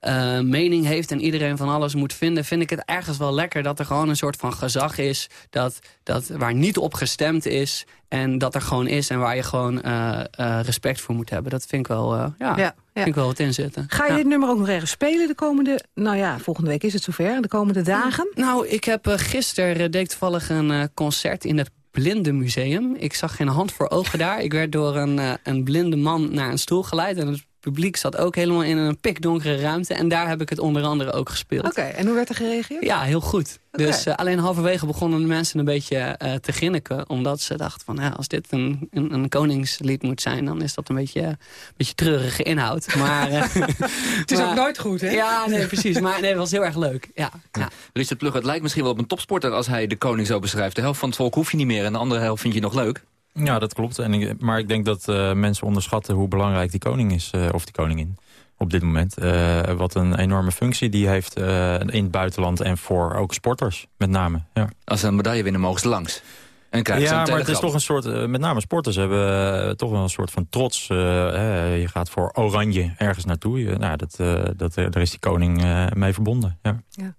uh, mening heeft... en iedereen van alles moet vinden... vind ik het ergens wel lekker dat er gewoon een soort van gezag is... Dat, dat, waar niet op gestemd is en dat er gewoon is... en waar je gewoon uh, respect voor moet hebben. Dat vind ik wel, ja, ja, ja. Vind ik wel wat inzitten. Ga je ja. dit nummer ook nog ergens spelen de komende... nou ja, volgende week is het zover, de komende dagen? Nou, ik heb gisteren deed toevallig een concert in het Blindenmuseum. Ik zag geen hand voor ogen daar. Ik werd door een, uh, een blinde man naar een stoel geleid. En het publiek zat ook helemaal in een pikdonkere ruimte. En daar heb ik het onder andere ook gespeeld. Oké, okay, en hoe werd er gereageerd? Ja, heel goed. Okay. Dus uh, alleen halverwege begonnen de mensen een beetje uh, te ginniken. Omdat ze dachten van, ja, als dit een, een, een, koningslied moet zijn... dan is dat een beetje, een beetje treurige inhoud. Maar, het is maar, ook nooit goed, hè? Ja, nee, precies. Maar nee, het was heel erg leuk. Ja, ja. Richard Plug, het lijkt misschien wel op een topsporter... als hij de koning zo beschrijft. De helft van het volk hoef je niet meer en de andere helft vind je nog leuk. Ja, dat klopt. En ik, maar ik denk dat uh, mensen onderschatten hoe belangrijk die koning is, uh, of die koningin, op dit moment. Uh, wat een enorme functie die heeft in het buitenland en voor ook sporters, met name. Ja. Als ze een medaille winnen, mogen ze langs. En ja, maar het is toch een soort, met name sporters hebben toch wel een soort van trots. je gaat voor oranje ergens naartoe. nou, dat, dat, daar is die koning mee verbonden. Ja. ja.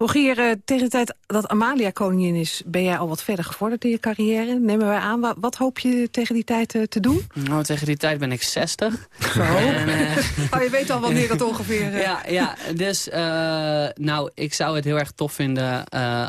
Rogier, tegen de tijd dat Amalia koningin is, ben jij al wat verder gevorderd in je carrière. Nemen wij aan. Wat, wat hoop je tegen die tijd uh, te doen? Nou, tegen die tijd ben ik 60. Zo. En, uh... oh, je weet al wanneer dat ongeveer... Uh... Ja, ja, dus nou, ik zou het heel erg tof vinden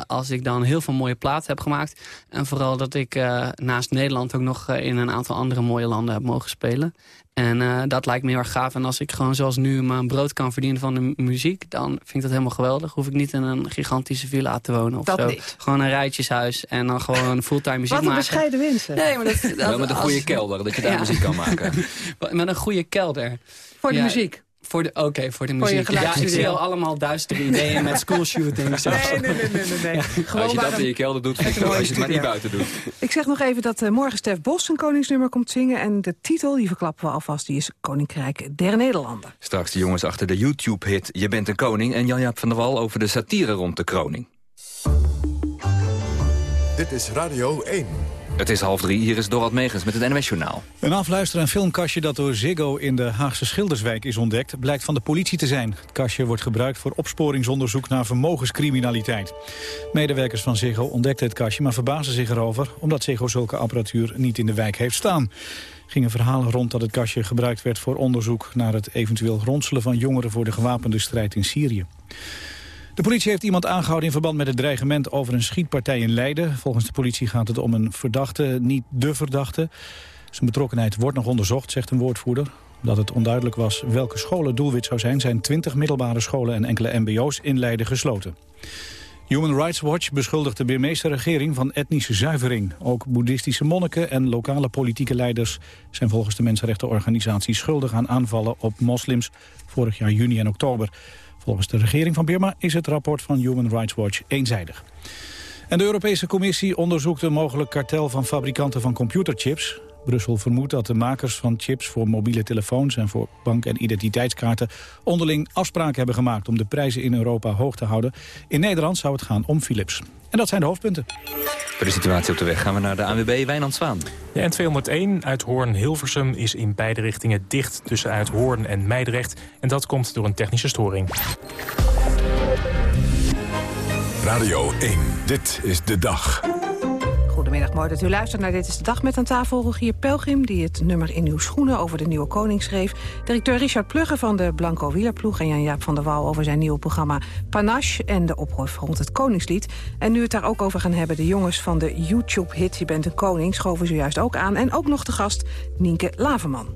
als ik dan heel veel mooie platen heb gemaakt. En vooral dat ik naast Nederland ook nog in een aantal andere mooie landen heb mogen spelen. En uh, dat lijkt me heel erg gaaf. En als ik gewoon zoals nu mijn brood kan verdienen van de muziek... dan vind ik dat helemaal geweldig. Hoef ik niet in een gigantische villa te wonen of dat zo. Niet. Gewoon een rijtjeshuis en dan gewoon fulltime muziek maken. Wat een bescheiden winsten. Nee, maar dat, dat Wel met een goede als... kelder, dat je daar ja. muziek kan maken. met een goede kelder. Voor de ja. muziek? Voor de, Oké, okay, voor de muziek. Voor ja, ik zie al allemaal duistere ideeën met schoolshootings. Nee, nee, nee, nee. nee, nee. Ja. Gewoon als je dat in je kelder doet, als je het maar niet buiten doet. Ik zeg nog even dat uh, morgen Stef Bos een koningsnummer komt zingen. En de titel, die verklappen we alvast, die is Koninkrijk der Nederlanden. Straks de jongens achter de YouTube-hit Je bent een koning. En Jan-Jaap van der Wal over de satire rond de kroning. Dit is Radio 1. Het is half drie, hier is Dorald Megens met het NWS Journaal. Een afluister- en filmkastje dat door Ziggo in de Haagse Schilderswijk is ontdekt... blijkt van de politie te zijn. Het kastje wordt gebruikt voor opsporingsonderzoek naar vermogenscriminaliteit. Medewerkers van Ziggo ontdekten het kastje, maar verbazen zich erover... omdat Ziggo zulke apparatuur niet in de wijk heeft staan. gingen verhalen rond dat het kastje gebruikt werd voor onderzoek... naar het eventueel ronselen van jongeren voor de gewapende strijd in Syrië. De politie heeft iemand aangehouden in verband met het dreigement over een schietpartij in Leiden. Volgens de politie gaat het om een verdachte, niet de verdachte. Zijn betrokkenheid wordt nog onderzocht, zegt een woordvoerder. Omdat het onduidelijk was welke scholen doelwit zou zijn... zijn 20 middelbare scholen en enkele mbo's in Leiden gesloten. Human Rights Watch beschuldigt de Birmeese regering van etnische zuivering. Ook boeddhistische monniken en lokale politieke leiders... zijn volgens de mensenrechtenorganisatie schuldig aan aanvallen op moslims... vorig jaar juni en oktober. Volgens de regering van Birma is het rapport van Human Rights Watch eenzijdig. En de Europese Commissie onderzoekt een mogelijk kartel van fabrikanten van computerchips. Brussel vermoedt dat de makers van chips voor mobiele telefoons en voor bank- en identiteitskaarten onderling afspraken hebben gemaakt om de prijzen in Europa hoog te houden. In Nederland zou het gaan om Philips. En dat zijn de hoofdpunten. Voor de situatie op de weg gaan we naar de ANWB Wijnand Zwaan. De N201 uit Hoorn-Hilversum is in beide richtingen dicht tussen Uithoorn en Meidrecht. En dat komt door een technische storing. Radio 1, dit is de dag. Goedemiddag, mooi dat u luistert naar Dit is de Dag met aan tafel Rogier Pelgrim... die het nummer In uw schoenen over de nieuwe koning schreef. Directeur Richard Plugge van de Blanco Wielerploeg... en Jan-Jaap van der Wal over zijn nieuwe programma Panache... en de oproep rond het Koningslied. En nu het daar ook over gaan hebben... de jongens van de YouTube-hit Je bent een koning... schoven zojuist ook aan. En ook nog de gast Nienke Laverman.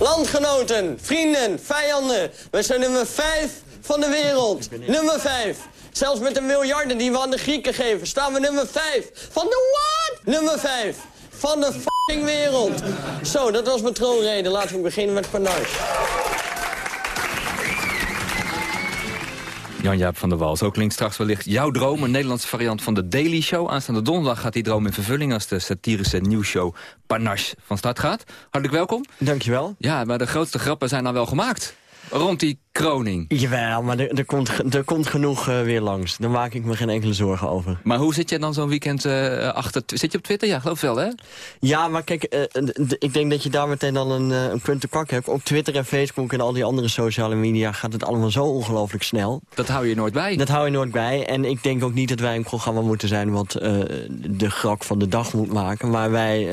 Landgenoten, vrienden, vijanden. We zijn nummer 5 van de wereld. Nummer 5. Zelfs met de miljarden die we aan de Grieken geven, staan we nummer 5. Van de what? Nummer 5. Van de fucking wereld. Zo, dat was mijn troonrede. Laten we beginnen met Panache. Jan-Jaap van der Wal. Zo klinkt straks wellicht jouw droom. Een Nederlandse variant van de Daily Show. Aanstaande donderdag gaat die droom in vervulling... als de satirische nieuwsshow Panache van start gaat. Hartelijk welkom. Dankjewel. Ja, maar de grootste grappen zijn dan wel gemaakt. Rond die kroning. Jawel, maar er, er, komt, er komt genoeg uh, weer langs. Daar maak ik me geen enkele zorgen over. Maar hoe zit je dan zo'n weekend uh, achter... Zit je op Twitter? Ja, geloof wel, hè? Ja, maar kijk, uh, ik denk dat je daar meteen dan een, een punt te pakken hebt. Op Twitter en Facebook en al die andere sociale media gaat het allemaal zo ongelooflijk snel. Dat hou je nooit bij. Dat hou je nooit bij. En ik denk ook niet dat wij een programma moeten zijn... wat de grak van de dag moet maken. Maar wij,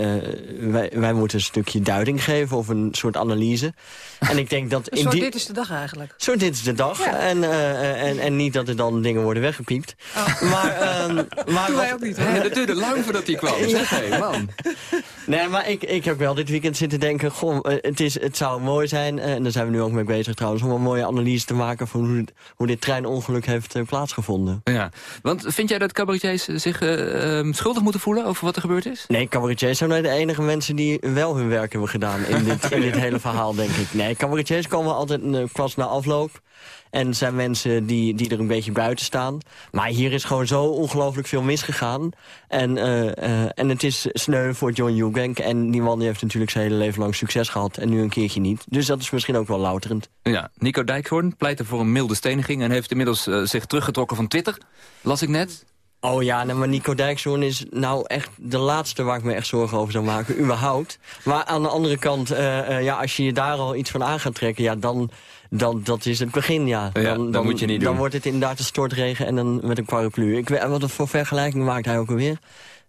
wij, wij moeten een stukje duiding geven of een soort analyse. En ik denk dat... In die... dit is de dag eigenlijk. Zo, dit is de dag. Ja. En, uh, en, en niet dat er dan dingen worden weggepiept. Oh. Maar, um, maar Doe wij ook niet, hè? Dat duurde lang voordat hij kwam. Zeg, hey, man. Nee, maar ik, ik heb wel dit weekend zitten denken... Goh, het, is, het zou mooi zijn, en daar zijn we nu ook mee bezig trouwens... om een mooie analyse te maken van hoe, hoe dit treinongeluk heeft uh, plaatsgevonden. Ja, want vind jij dat cabaretiers zich uh, um, schuldig moeten voelen over wat er gebeurd is? Nee, cabaretiers zijn de enige mensen die wel hun werk hebben gedaan... in dit, in dit hele verhaal, denk ik. Nee, cabaretiers komen altijd uh, pas na afloop... En zijn mensen die, die er een beetje buiten staan. Maar hier is gewoon zo ongelooflijk veel misgegaan. En, uh, uh, en het is sneu voor John Eubank. En die man die heeft natuurlijk zijn hele leven lang succes gehad. En nu een keertje niet. Dus dat is misschien ook wel louterend. Ja, Nico Dijkhoorn pleitte voor een milde steniging... en heeft inmiddels uh, zich teruggetrokken van Twitter. Las ik net. Oh ja, nee, maar Nico Dijkshoorn is nou echt de laatste waar ik me echt zorgen over zou maken, überhaupt. Maar aan de andere kant, eh, eh, ja, als je je daar al iets van aan gaat trekken, ja, dan, dan dat is het begin, ja. Dan, dan, moet je niet Dan doen. wordt het inderdaad een stortregen en dan met een paraplu. Ik weet, wat voor vergelijking maakt hij ook alweer?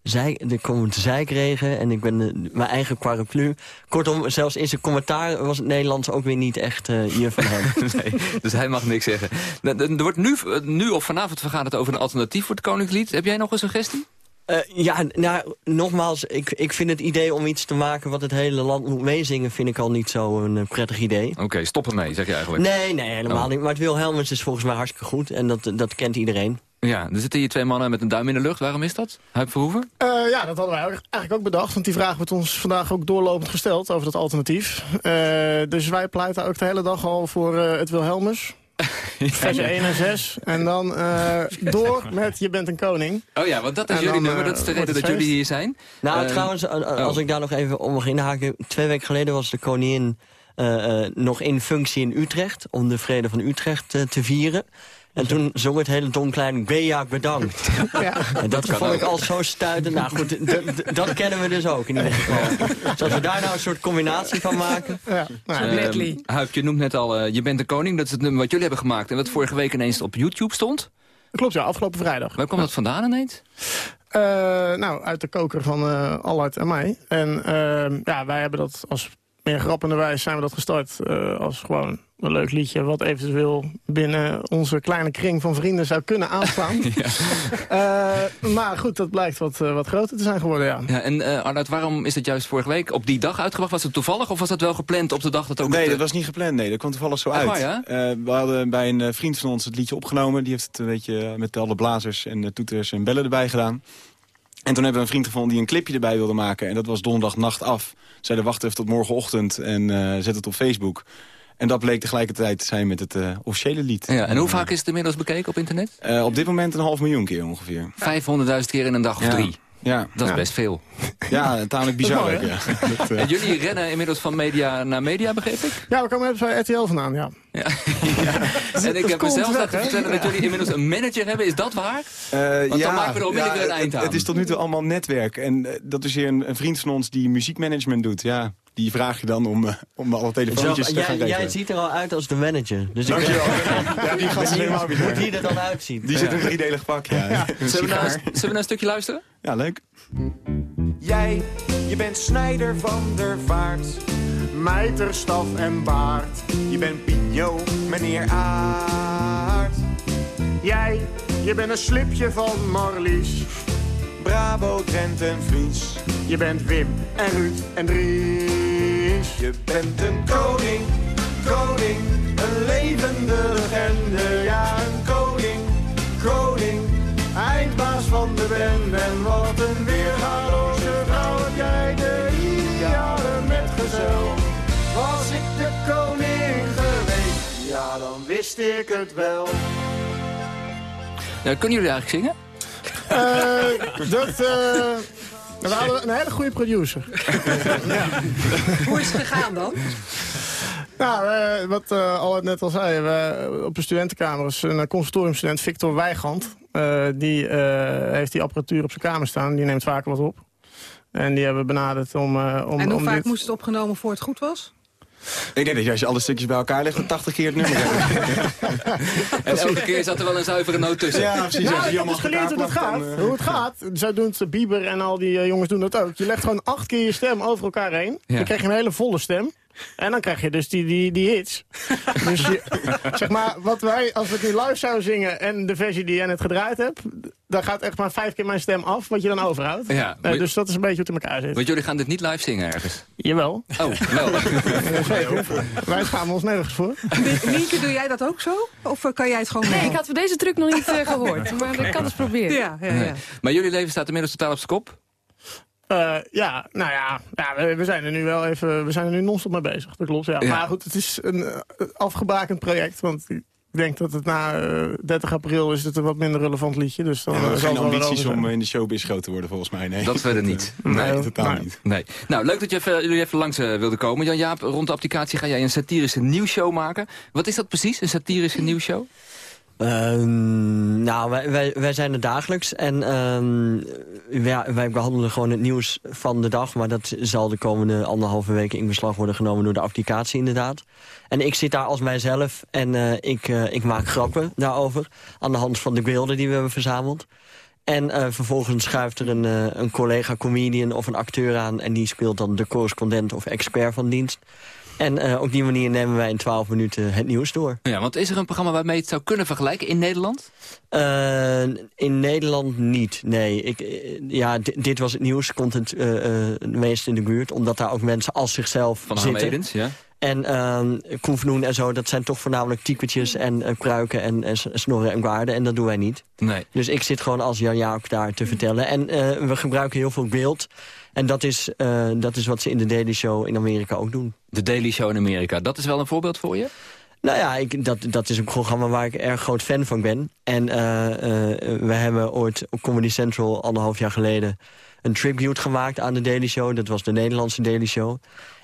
Zij, er komt zijkregen en ik ben de- mijn eigen paraplu. Kortom, zelfs in zijn commentaar was het Nederlands ook weer niet echt eh, hier van hem. nee, dus hij mag niks zeggen. Nou, Er wordt nu, nu of vanavond vergaat het over een alternatief voor het Koningslied. Heb jij nog een suggestie? Eh, ja, nou, nogmaals, ik, ik vind het idee om iets te maken wat het hele land moet meezingen... vind ik al niet zo een eh, prettig idee. Oké, stop ermee, zeg je eigenlijk. Nee, nee, helemaal Oh. niet. Maar het Wilhelmus is volgens mij hartstikke goed en dat, dat kent iedereen. Ja, er zitten hier twee mannen met een duim in de lucht. Waarom is dat? Huip Verhoeven? Eh, ja, dat hadden wij ook- eigenlijk ook bedacht. Want die vraag wordt ons vandaag ook doorlopend gesteld over dat alternatief. Eh, dus wij pleiten ook de hele dag al voor eh, het Wilhelmus. Vers 1 en 6. En dan eh, door met Je bent een koning. Oh ja, want dat is En jullie dan, nummer. eh, Dat is de reden dat jullie hier zijn. Nou, Eh, trouwens, eh, als oh. ik daar nog even om mag inhaken. Twee weken geleden was de koningin eh, eh, nog in functie in Utrecht... om de vrede van Utrecht te vieren. En toen zong het hele donklein Bejaak bedankt. Ja. En dat kan vond ik ook. al zo stuitend. Nou goed, dat kennen we dus ook in ieder geval. Dus als we daar nou een soort combinatie van maken... Ja, Ehm, Huip, je noemt net al eh, Je bent de koning. Dat is het nummer wat jullie hebben gemaakt. En wat vorige week ineens op YouTube stond. Klopt, ja, afgelopen vrijdag. Waar kwam dat vandaan ineens? Eh, nou, uit de koker van eh Allard en mij. En eh, ja, wij hebben dat als meer grappende wijze zijn we dat gestart eh, als gewoon een leuk liedje... wat eventueel binnen onze kleine kring van vrienden zou kunnen aanslaan. Eh, maar goed, dat blijkt wat, eh, wat groter te zijn geworden, ja. Ja, en eh Arnoud, waarom is dat juist vorige week op die dag uitgebracht? Was het toevallig of was dat wel gepland op de dag dat ook... Nee, het, dat was niet gepland. Nee, dat kwam toevallig zo uit. Eh, we hadden bij een vriend van ons het liedje opgenomen. Die heeft het een beetje met alle blazers en toeters en bellen erbij gedaan. En toen hebben we een vriend gevonden die een clipje erbij wilde maken. En dat was donderdag nacht af. Zeiden wacht even tot morgenochtend en eh, zet het op Facebook. En dat bleek tegelijkertijd te zijn met het eh, officiële lied. Ja, en hoe vaak is het inmiddels bekeken op internet? 500.000 Eh, op dit moment een half miljoen keer ongeveer. keer in een dag of Ja. drie. Ja, Dat is ja. best veel. Ja, tamelijk bizar mooi, ja. Dat, eh, En jullie rennen inmiddels van media naar media, begreep ik? Ja, we komen even bij RTL vandaan, ja. En ik heb mezelf laten vertellen dat jullie inmiddels een manager hebben. Is dat waar? Eh, Want dan maken we er onmiddellijk ja, een eind het- aan. Het is tot nu toe allemaal netwerk. En dat is hier een, een vriend van ons die muziekmanagement doet. Ja, die vraag je dan om, eh, om alle telefoontjes Zo, te gaan jij, regelen. jij ziet er al uit als de manager. Dus ik Dankjewel. ben Ja, die gast is benieuwd helemaal bizar. hoe die er dan uitziet. Die zit in een driedelig pak, ja. Zullen we, sigaar. nou, zullen we naar een stukje luisteren? Ja, leuk. Jij, je bent snijder van der vaart. Mijter, staf en baard. Je bent Pino, meneer Aard. Jij, je bent een slipje van Marlies. Bravo, Drent en Fries. Je bent Wim en Ruud en Dries. Je bent een koning, koning, een levende legende. Ja, een koning, koning, eindbaas van de band. En wat een weergaloze vrouw heb jij, de ideale metgezel. Was ik de koning geweest, ja dan wist ik het wel. Ja, kunnen jullie eigenlijk zingen? Eh, dat, eh, we hadden een hele goede producer. Hoe is het gegaan dan? Nou, eh, wat uh, al net al zei, we, op de studentenkamer is een conservatoriumstudent Victor Weigand. Uh, die heeft die apparatuur op zijn kamer staan, die neemt vaker wat op. En die hebben we benaderd om... om en hoe om vaak dit... moest het opgenomen voor het goed was? Ik denk dat je als je alle stukjes bij elkaar legt, 80 keer het nummer hebt. En elke keer zat er wel een zuivere noot tussen. Ja, precies. Als je ik heb dus geleerd hoe dat gaat. dan, eh, Hoe het gaat. Zo doen het Bieber en al die uh, jongens doen dat ook. Je legt gewoon acht keer je stem over elkaar heen. Ja. Dan krijg je een hele volle stem. En dan krijg je dus die, die, die hits. dus je, zeg maar, wat wij, als we het nu live zouden zingen en de versie die jij net gedraaid hebt, dan gaat echt maar vijf keer mijn stem af, wat je dan overhoudt. Ja, Eh, maar- dus dat is een beetje hoe het in elkaar zit. Want jullie gaan dit niet live zingen ergens? Jawel. Oh, wel. Zeker. Wij schamen ons nergens voor. Nienke, doe jij dat ook zo? Of eh, kan jij het gewoon Nee, wel? ik had voor deze truc nog niet eh, gehoord. Maar ik kan het proberen. Ja, ja, Nee. ja. Maar jullie leven staat inmiddels totaal op zijn kop? Eh, ja, nou ja, ja we, we zijn er nu wel even, we zijn er nu non-stop mee bezig. Dat klopt, ja. Ja. Maar goed, het is een eh, afgebakend project, want ik denk dat het na eh, 30 april is het een wat minder relevant liedje. Dus dan Ja, we eh, hebben zal geen ambities om in de showbiz groot te worden, volgens mij. Nee. Dat verder niet. Nee, Nee, totaal nee. niet. Nee. Nou, leuk dat je even, jullie even langs eh, wilden komen. Jan-Jaap, rond de applicatie ga jij een satirische nieuwsshow maken. Wat is dat precies, een satirische nieuwsshow? Ehm, nou, wij, wij, wij zijn er dagelijks. En ehm, ja, wij behandelen gewoon het nieuws van de dag. Maar dat zal de komende anderhalve weken in beslag worden genomen door de applicatie inderdaad. En ik zit daar als mijzelf en eh, ik, eh, ik maak grappen daarover. Aan de hand van de beelden die we hebben verzameld. En eh, vervolgens schuift er een, een collega-comedian of een acteur aan... en die speelt dan de correspondent of expert van dienst. En uh, op die manier nemen wij in 12 minuten het nieuws door. Ja, want is er een programma waarmee je het zou kunnen vergelijken in Nederland? Uh, in Nederland niet, nee. Ik, eh, ja, dit was het nieuws, komt het meest in de buurt. Omdat daar ook mensen als zichzelf Van zitten. Edens, ja. En uh, Koenvenoen en zo, dat zijn toch voornamelijk typetjes en uh, pruiken en, en snorren en waarden. En dat doen wij niet. Nee. Dus ik zit gewoon als Jan Jaak daar te vertellen. En uh, we gebruiken heel veel beeld. En dat is, uh, dat is wat ze in de Daily Show in Amerika ook doen. De Daily Show in Amerika, dat is wel een voorbeeld voor je? Nou ja, ik, dat, dat is een programma waar ik erg groot fan van ben. En uh, uh, we hebben ooit op Comedy Central anderhalf jaar geleden... een tribute gemaakt aan de Daily Show. Dat was de Nederlandse Daily Show.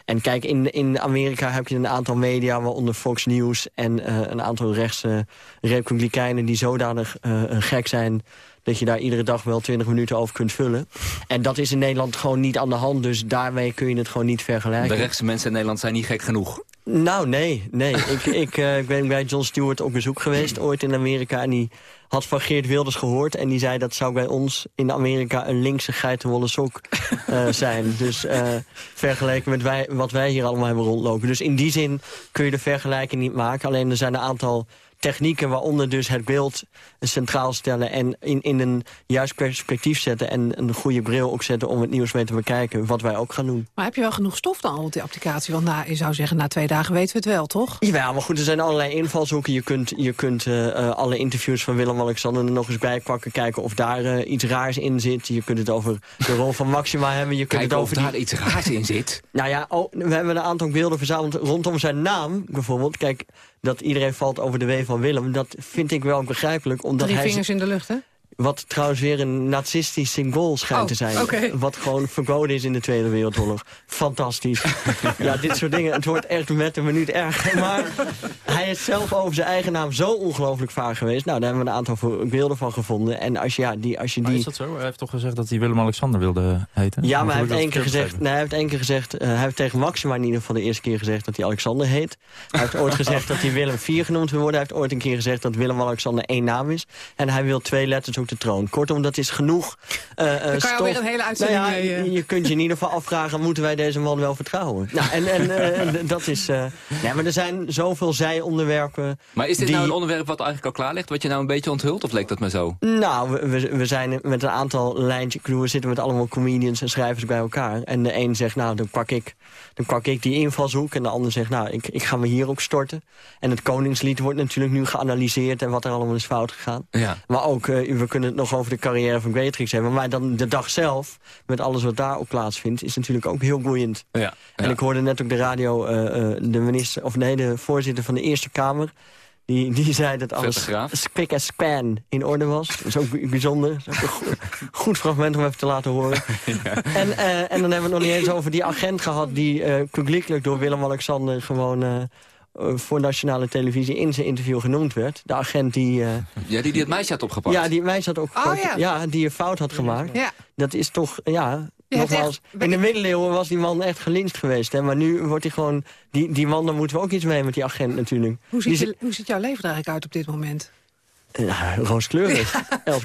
En kijk, in, in Amerika heb je een aantal media, waaronder Fox News... en uh, een aantal rechtse republikeinen die zodanig gek zijn... dat je daar iedere dag wel 20 minuten over kunt vullen. En dat is in Nederland gewoon niet aan de hand, dus daarmee kun je het gewoon niet vergelijken. De rechtse mensen in Nederland zijn niet gek genoeg. Nou, nee. nee. ik, ik, uh, ik ben bij John Stewart op bezoek geweest, ooit in Amerika... en die had van Geert Wilders gehoord. En die zei dat zou bij ons in Amerika een linkse geitenwolle sok uh, zijn. Dus uh, vergeleken met wij, wat wij hier allemaal hebben rondlopen. Dus in die zin kun je de vergelijking niet maken. Alleen er zijn een aantal technieken waaronder dus het beeld centraal stellen... en in, in een juist perspectief zetten en een goede bril ook zetten... om het nieuws mee te bekijken, wat wij ook gaan doen. Maar heb je wel genoeg stof dan op die applicatie? Want na, je zou zeggen, na twee dagen weten we het wel, toch? Ja, maar goed, er zijn allerlei invalshoeken. Je kunt, je kunt uh, alle interviews van Willem-Alexander er nog eens bij pakken... kijken of daar uh, iets raars in zit. Je kunt het over de rol van Maxima hebben. Je kunt Kijk het over of daar die... iets raars in zit. Nou ja, oh, we hebben een aantal beelden verzameld rondom zijn naam, bijvoorbeeld. Kijk, dat iedereen valt over de W van Willem, dat vind ik wel begrijpelijk. Omdat Drie hij vingers in de lucht, hè? Wat trouwens weer een nazistisch symbool schijnt Oh, te zijn. oké. Wat gewoon verboden is in de Tweede Wereldoorlog. Fantastisch. ja, dit soort dingen. Het wordt echt met een minuut erger. Maar hij is zelf over zijn eigen naam zo ongelooflijk vaag geweest. Nou, daar hebben we een aantal beelden van gevonden. En als je, ja, die, als je Maar die... is dat zo? Hij heeft toch gezegd dat hij Willem-Alexander wilde heten? Ja, maar hij heeft één keer gezegd, nee, hij heeft één keer gezegd, eh, hij heeft tegen Maxima in ieder geval de eerste keer gezegd dat hij Alexander heet. Hij heeft ooit gezegd dat hij Willem IV genoemd wil worden. Hij heeft ooit een keer gezegd dat Willem-Alexander één naam is. En hij wil twee letters op troon. Kortom, dat is genoeg uh, kan je alweer een hele uitzending nou ja, mee, eh. Je kunt je in ieder geval afvragen, moeten wij deze man wel vertrouwen? Nou, en, en eh, dat is... eh nee, maar er zijn zoveel zijonderwerpen. Maar is dit die... nou een onderwerp wat eigenlijk al klaar ligt? Wat je nou een beetje onthult? Of leek dat maar zo? Nou, we- we, zijn met een aantal lijntjes... We zitten met allemaal comedians en schrijvers bij elkaar. En de een zegt, nou, dan pak ik, dan pak ik die invalshoek. En de ander zegt, nou, ik, ik ga me hier ook storten. En het Koningslied wordt natuurlijk nu geanalyseerd... en wat er allemaal is fout gegaan. Ja. Maar ook, eh, we kunnen het nog over de carrière van Beatrix hebben. Maar dan de dag zelf, met alles wat daar ook plaatsvindt... is natuurlijk ook heel boeiend. Ja. En ik hoorde net ook de radio, eh, eh, de minister, of nee, de voorzitter van de Eerste Kamer... Die, die zei dat alles spik en span in orde was. Dat is ook bij- bijzonder. Dat is ook een goed, goed fragment om even te laten horen. En, eh, en dan hebben we het nog niet eens over die agent gehad... die eh publiekelijk door Willem-Alexander gewoon... eh, voor nationale televisie in zijn interview genoemd werd. De agent die... eh, Ja, die die het meisje had opgepakt. ja, die meisje had ook Oh, ja. ja, die een fout had gemaakt. Ja. Dat is toch, ja... Je Nogmaals, echt- in de middeleeuwen was die man echt gelinst geweest. Hè? Maar nu wordt hij gewoon... Die, die man, daar moeten we ook iets mee met die agent natuurlijk. Hoe Die ziet, je, hoe ziet jouw leven er eigenlijk uit op dit moment? Ja, rooskleurig.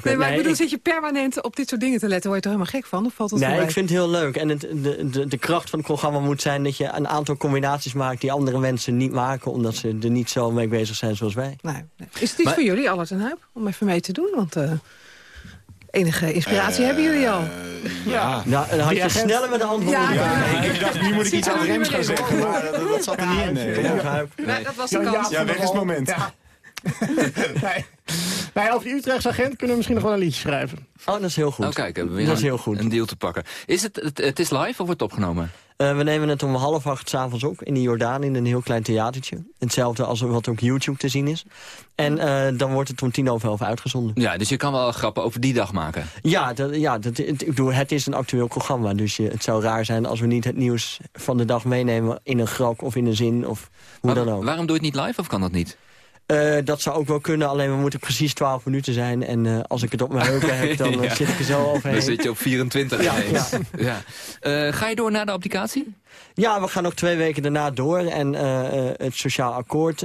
Nee, maar ik bedoel, ik- zit je permanent op dit soort dingen te letten? Word je er helemaal gek van? Of valt het Nee, ik vind het heel leuk. En het, de, de, de kracht van het programma moet zijn dat je een aantal combinaties maakt... die andere mensen niet maken, omdat ze er niet zo mee bezig zijn zoals wij. Nee, nee. Is het iets Maar- voor jullie, Allard en Huip, om even mee te doen? Want eh, enige inspiratie hebben jullie al. Ja. Nou, dan had je agent- sneller met de hand Ja. Nee, ik dacht, nu moet ik iets aan Rems gaan zeggen. Maar dat, dat zat er niet in. Nee. Ja. Nee, dat was de kans. ja, weg is het moment. Ja. nee. nee, over die Utrechtse agent kunnen we misschien nog wel een liedje schrijven. Oh, dat is heel goed. Oh, kijk, hebben we weer Dat is een, heel goed. een deal te pakken. Is het, het, het is live of wordt het opgenomen? Eh, we nemen het om half acht s'avonds op in de Jordaan in een heel klein theatertje. Hetzelfde als wat op YouTube te zien is. En eh, dan wordt het om tien over elf uitgezonden. Ja, dus je kan wel grappen over die dag maken. Ja, dat, ja dat, het, ik bedoel, het is een actueel programma. Dus je, het zou raar zijn als we niet het nieuws van de dag meenemen... in een grap of in een zin of hoe Maar dan ook. waarom doe je het niet live of kan dat niet? Uh, dat zou ook wel kunnen, alleen we moeten precies 12 minuten zijn. En uh, als ik het op mijn heupen heb, dan ja. zit ik er zo overheen. Dan zit je op 24 ja, ja. ja. Uh, ga je door naar de applicatie? Ja, we gaan nog twee weken daarna door. En het sociaal akkoord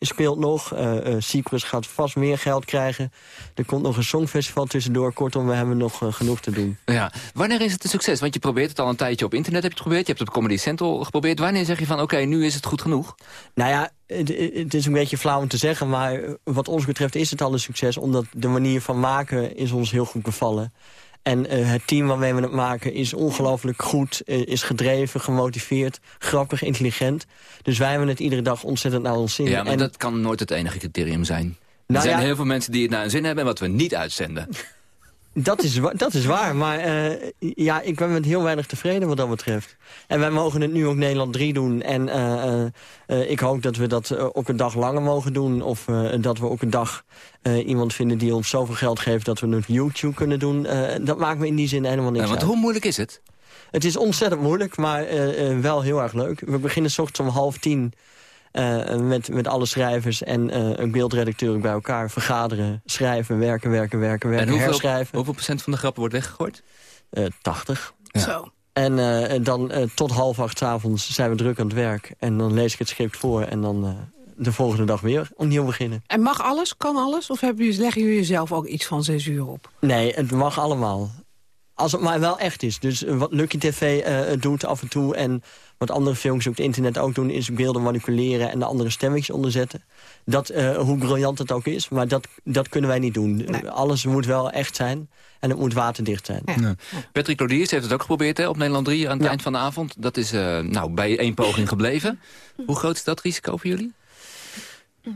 speelt nog. Cyprus gaat vast meer geld krijgen. Er komt nog een songfestival tussendoor. Kortom, we hebben nog genoeg te doen. Ja. Wanneer is het een succes? Want je probeert het al een tijdje op internet heb je het geprobeerd. Je hebt het op Comedy Central geprobeerd. Wanneer zeg je van, oké, nu is het goed genoeg? Nou ja, het, het, is een beetje flauw om te zeggen, maar wat ons betreft is het al een succes. Omdat de manier van maken is ons heel goed bevallen. En uh, het team waarmee we het maken is ongelooflijk goed, uh, is gedreven, gemotiveerd, grappig, intelligent. Dus wij hebben het iedere dag ontzettend naar ons zin. Ja, maar en... dat kan nooit het enige criterium zijn. Er Nou zijn ja. heel veel mensen die het naar hun zin hebben en wat we niet uitzenden. Dat is, dat is waar, maar eh, ja, ik ben met heel weinig tevreden wat dat betreft. En wij mogen het nu ook Nederland 3 doen. En eh, eh, ik hoop dat we dat ook een dag langer mogen doen. Of dat we ook een dag iemand vinden die ons zoveel geld geeft... dat we het YouTube kunnen doen. Dat maakt me in die zin helemaal niks Ja, want uit. hoe moeilijk is het? Het is ontzettend moeilijk, maar wel heel erg leuk. We beginnen s ochtends om half tien eh, met, met alle schrijvers en eh, een beeldredacteur bij elkaar vergaderen. Schrijven, werken, werken, werken, werken, en hoeveel, herschrijven. hoeveel procent van de grappen wordt weggegooid? Eh 80. Zo. En eh, en dan eh, tot half acht 's avonds zijn we druk aan het werk. En dan lees ik het script voor en dan eh, de volgende dag weer opnieuw beginnen. En mag alles? Kan alles? Of hebben jullie, leggen jullie zelf ook iets van censuur op? Nee, het mag allemaal. Als het maar wel echt is. Dus wat Lucky TV eh, doet af en toe... en wat andere films op het internet ook doen... is beelden manipuleren en de andere stemmetjes onderzetten. Dat, eh, hoe briljant het ook is. Maar dat, dat kunnen wij niet doen. Alles moet wel echt zijn. En het moet waterdicht zijn. Ja. Patrick Lodiers heeft het ook geprobeerd hè, op Nederland 3 aan het eind van de avond. Dat is eh, nou, bij één poging gebleven. Hoe groot is dat risico voor jullie?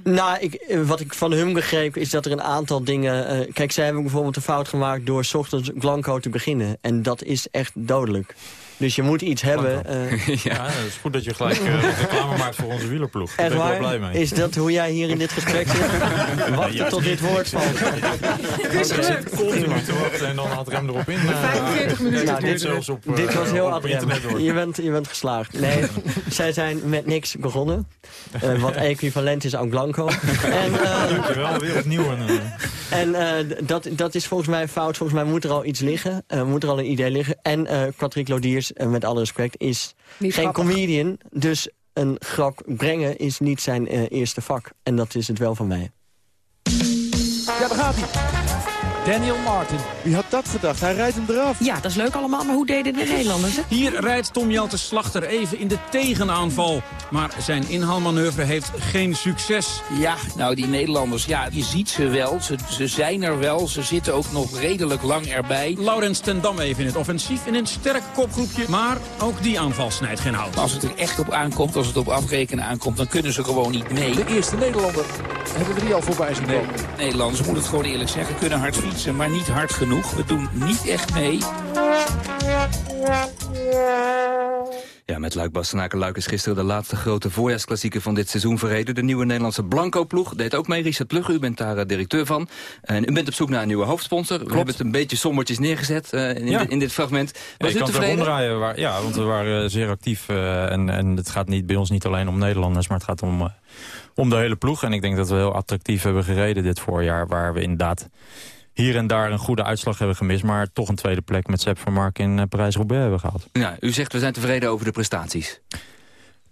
Nou, ik, eh, wat ik van hun begreep is dat er een aantal dingen... eh, kijk, zij hebben bijvoorbeeld de fout gemaakt door 's ochtends Blanco te beginnen. En dat is echt dodelijk. Dus je moet iets hebben... eh, Ja, het is goed dat je gelijk eh, wat reclame maakt voor onze wielerploeg. Daar ben ik wel waar? blij mee. Is dat hoe jij hier in dit gesprek zit? Wachten Ja, tot dit woord valt. Het is gelukt. Continu te wachten en dan had rem erop in. eh, 45 minuten Ja, dit zelfs op, eh, Dit was heel ad. Je bent, je bent geslaagd. Nee, zij zijn met niks begonnen. Eh, wat equivalent is aan Blanco. En, eh, Dankjewel, weer opnieuw. En, eh, en eh, dat, dat is volgens mij fout. Volgens mij moet er al iets liggen. Eh, moet er al een idee liggen. En eh Patrick Met alle respect, is Niet geen grappig. comedian. Dus een grap brengen is niet zijn eh, eerste vak. En dat is het wel van mij. Ja, daar gaat hij. Daniel Martin. Wie had dat gedacht? Hij rijdt hem eraf. Ja, dat is leuk allemaal, maar hoe deden de Nederlanders het? Hier rijdt Tom Jelte Slachter even in de tegenaanval. Maar zijn inhaalmanoeuvre heeft geen succes. Ja, nou die Nederlanders, ja, je ziet ze wel. Ze, ze zijn er wel. Ze zitten ook nog redelijk lang erbij. Laurens ten Dam even in het offensief in een sterk kopgroepje. Maar ook die aanval snijdt geen hout. Als het er echt op aankomt, als het op afrekenen aankomt, dan kunnen ze gewoon niet mee. De eerste Nederlander hebben we er al voorbij zien Nee, komen. Nederlanders, moeten het gewoon eerlijk zeggen, kunnen hard fietsen, maar niet hard genoeg. We doen niet echt mee. Ja, met Luik Bastenaken Luik is gisteren de laatste grote voorjaarsklassieker van dit seizoen verreden. De nieuwe Nederlandse Blanco-ploeg deed ook mee. Richard Plugge, u bent daar eh, directeur van. En u bent op zoek naar een nieuwe hoofdsponsor. We hebben het een beetje sombertjes neergezet eh, in, Ja. dit, in dit fragment. Ja, Was je u tevreden? Waar, ja, want we waren zeer actief. eh, en, en het gaat niet, bij ons niet alleen om Nederlanders, maar het gaat om, eh, om de hele ploeg. En ik denk dat we heel attractief hebben gereden dit voorjaar. Waar we inderdaad hier en daar een goede uitslag hebben gemist. Maar toch een tweede plek met Sepp van Mark in eh, Parijs-Roubaix hebben gehaald. Ja, u zegt we zijn tevreden over de prestaties.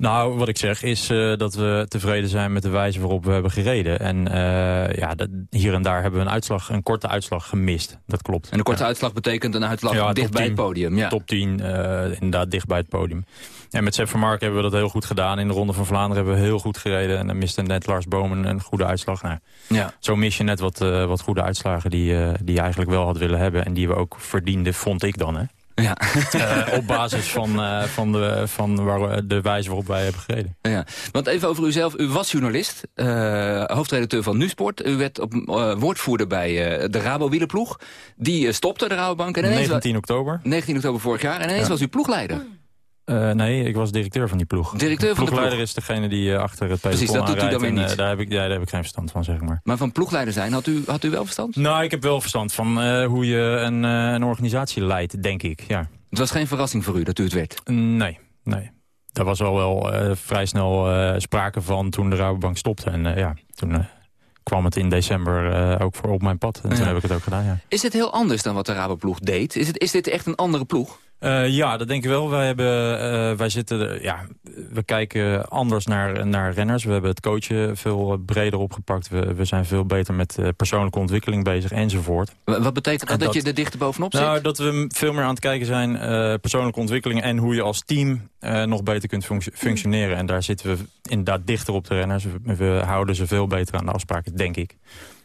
Nou, wat ik zeg is eh, dat we tevreden zijn met de wijze waarop we hebben gereden. En eh, ja, dat, hier en daar hebben we een, uitslag, een korte uitslag gemist. Dat klopt. En de korte uitslag betekent een uitslag Ja, dicht bij het 10. podium. Ja. Top 10, eh, inderdaad dicht bij het podium. En met Sepp van Mark hebben we dat heel goed gedaan. In de Ronde van Vlaanderen hebben we heel goed gereden. En dan miste net Lars Boom een, een goede uitslag. Nou, Ja. Zo mis je net wat, eh, wat goede uitslagen die, eh, die je eigenlijk wel had willen hebben. En die we ook verdienden, vond ik dan. Hè? Ja. Eh, op basis van, eh, van, de, van waar de wijze waarop wij hebben gereden. Ja, want even over uzelf. U was journalist, eh, hoofdredacteur van Nusport. U werd op, woordvoerder bij eh, de Rabo wielerploeg. Die stopte, de Rabobank. En ineens 19 oktober. 19 oktober vorig jaar. En ineens Ja. was u ploegleider. Eh, nee, ik was directeur van die ploeg. Directeur van de Ploegleider ploeg. is degene die eh, achter het peloton Precies, dat doet u dan aanrijdt weer en, eh, niet. daar, heb ik, ja, daar heb ik geen verstand van, zeg maar. Maar van ploegleider zijn, had u, had u wel verstand? Nou, ik heb wel verstand van hoe je een, een organisatie leidt, denk ik. Ja. Het was geen verrassing voor u dat u het werd? Nee, nee. daar was al wel eh, vrij snel sprake van toen de Rabobank stopte. En ja, toen kwam het in december ook voor op mijn pad. En toen heb ik het ook gedaan, ja. Is het heel anders dan wat de Raboploeg deed? Is, het, is dit echt een andere ploeg? Uh, ja, dat denk ik wel. Wij, hebben, uh, wij zitten, ja, we kijken anders naar, naar renners. We hebben het coachen veel breder opgepakt. We, we zijn veel beter met persoonlijke ontwikkeling bezig enzovoort. Wat betekent dat, dat, je er dichter bovenop zit? Nou, dat we veel meer aan het kijken zijn uh, persoonlijke ontwikkeling... en hoe je als team nog beter kunt functioneren. En daar zitten we inderdaad dichter op de renners. We, we houden ze veel beter aan de afspraken, denk ik.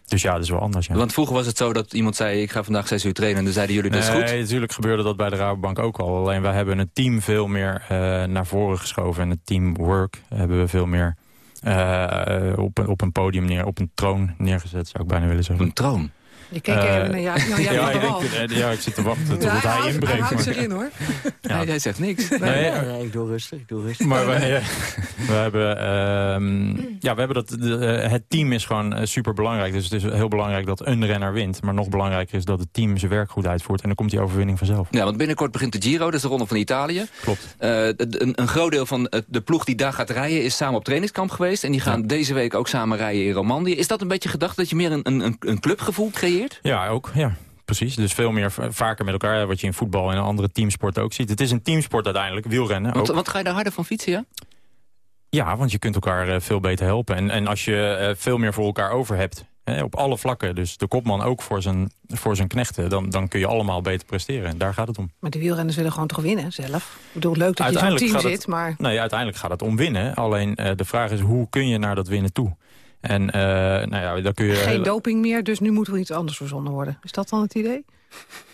Dus ja, dat is wel anders. Ja. Want vroeger was het zo dat iemand zei... ik ga vandaag zes uur trainen en dan zeiden jullie dat is goed? Nee, natuurlijk gebeurde dat bij de Rabobank ook al. Alleen wij hebben het team veel meer uh, naar voren geschoven. En het teamwork hebben we veel meer uh, op, een, op een podium neer, op een troon neergezet, zou ik bijna willen zeggen. Een troon? Je keek even naar ja, nou, jij ja, ik denk, ja, ik zit te wachten tot ja, hij inbreekt. Hij houdt zich in, hoor. Ja. Nee, hij zegt niks. Nee, nee, nee, ik doe rustig, ik doe rustig. Maar wij, we hebben, uh, ja, we hebben dat, de, het team is gewoon super belangrijk. Dus het is heel belangrijk dat een renner wint. Maar nog belangrijker is dat het team zijn werk goed uitvoert. En dan komt die overwinning vanzelf. Ja, want binnenkort begint de Giro, dat is de ronde van Italië. Klopt. Uh, een, een, groot deel van de ploeg die daar gaat rijden is samen op trainingskamp geweest. En die gaan ja. deze week ook samen rijden in Romandie. Is dat een beetje gedacht dat je meer een, een, een clubgevoel creëert? Ja, ook. Ja, precies. Dus veel meer vaker met elkaar, wat je in voetbal en andere teamsporten ook ziet. Het is een teamsport uiteindelijk, wielrennen want, Want ga je daar harder van fietsen, ja? Ja, want je kunt elkaar uh, veel beter helpen. En, en als je uh, veel meer voor elkaar over hebt, hè, op alle vlakken... dus de kopman ook voor zijn, voor zijn knechten... Dan, dan kun je allemaal beter presteren. En daar gaat het om. Maar die wielrenners willen gewoon toch winnen zelf? Ik bedoel, leuk dat je zo'n team zit, het, maar... Nee, uiteindelijk gaat het om winnen. Alleen uh, de vraag is, hoe kun je naar dat winnen toe? En uh, nou ja, dan kun je... Geen doping meer, dus nu moet er iets anders verzonnen worden. Is dat dan het idee?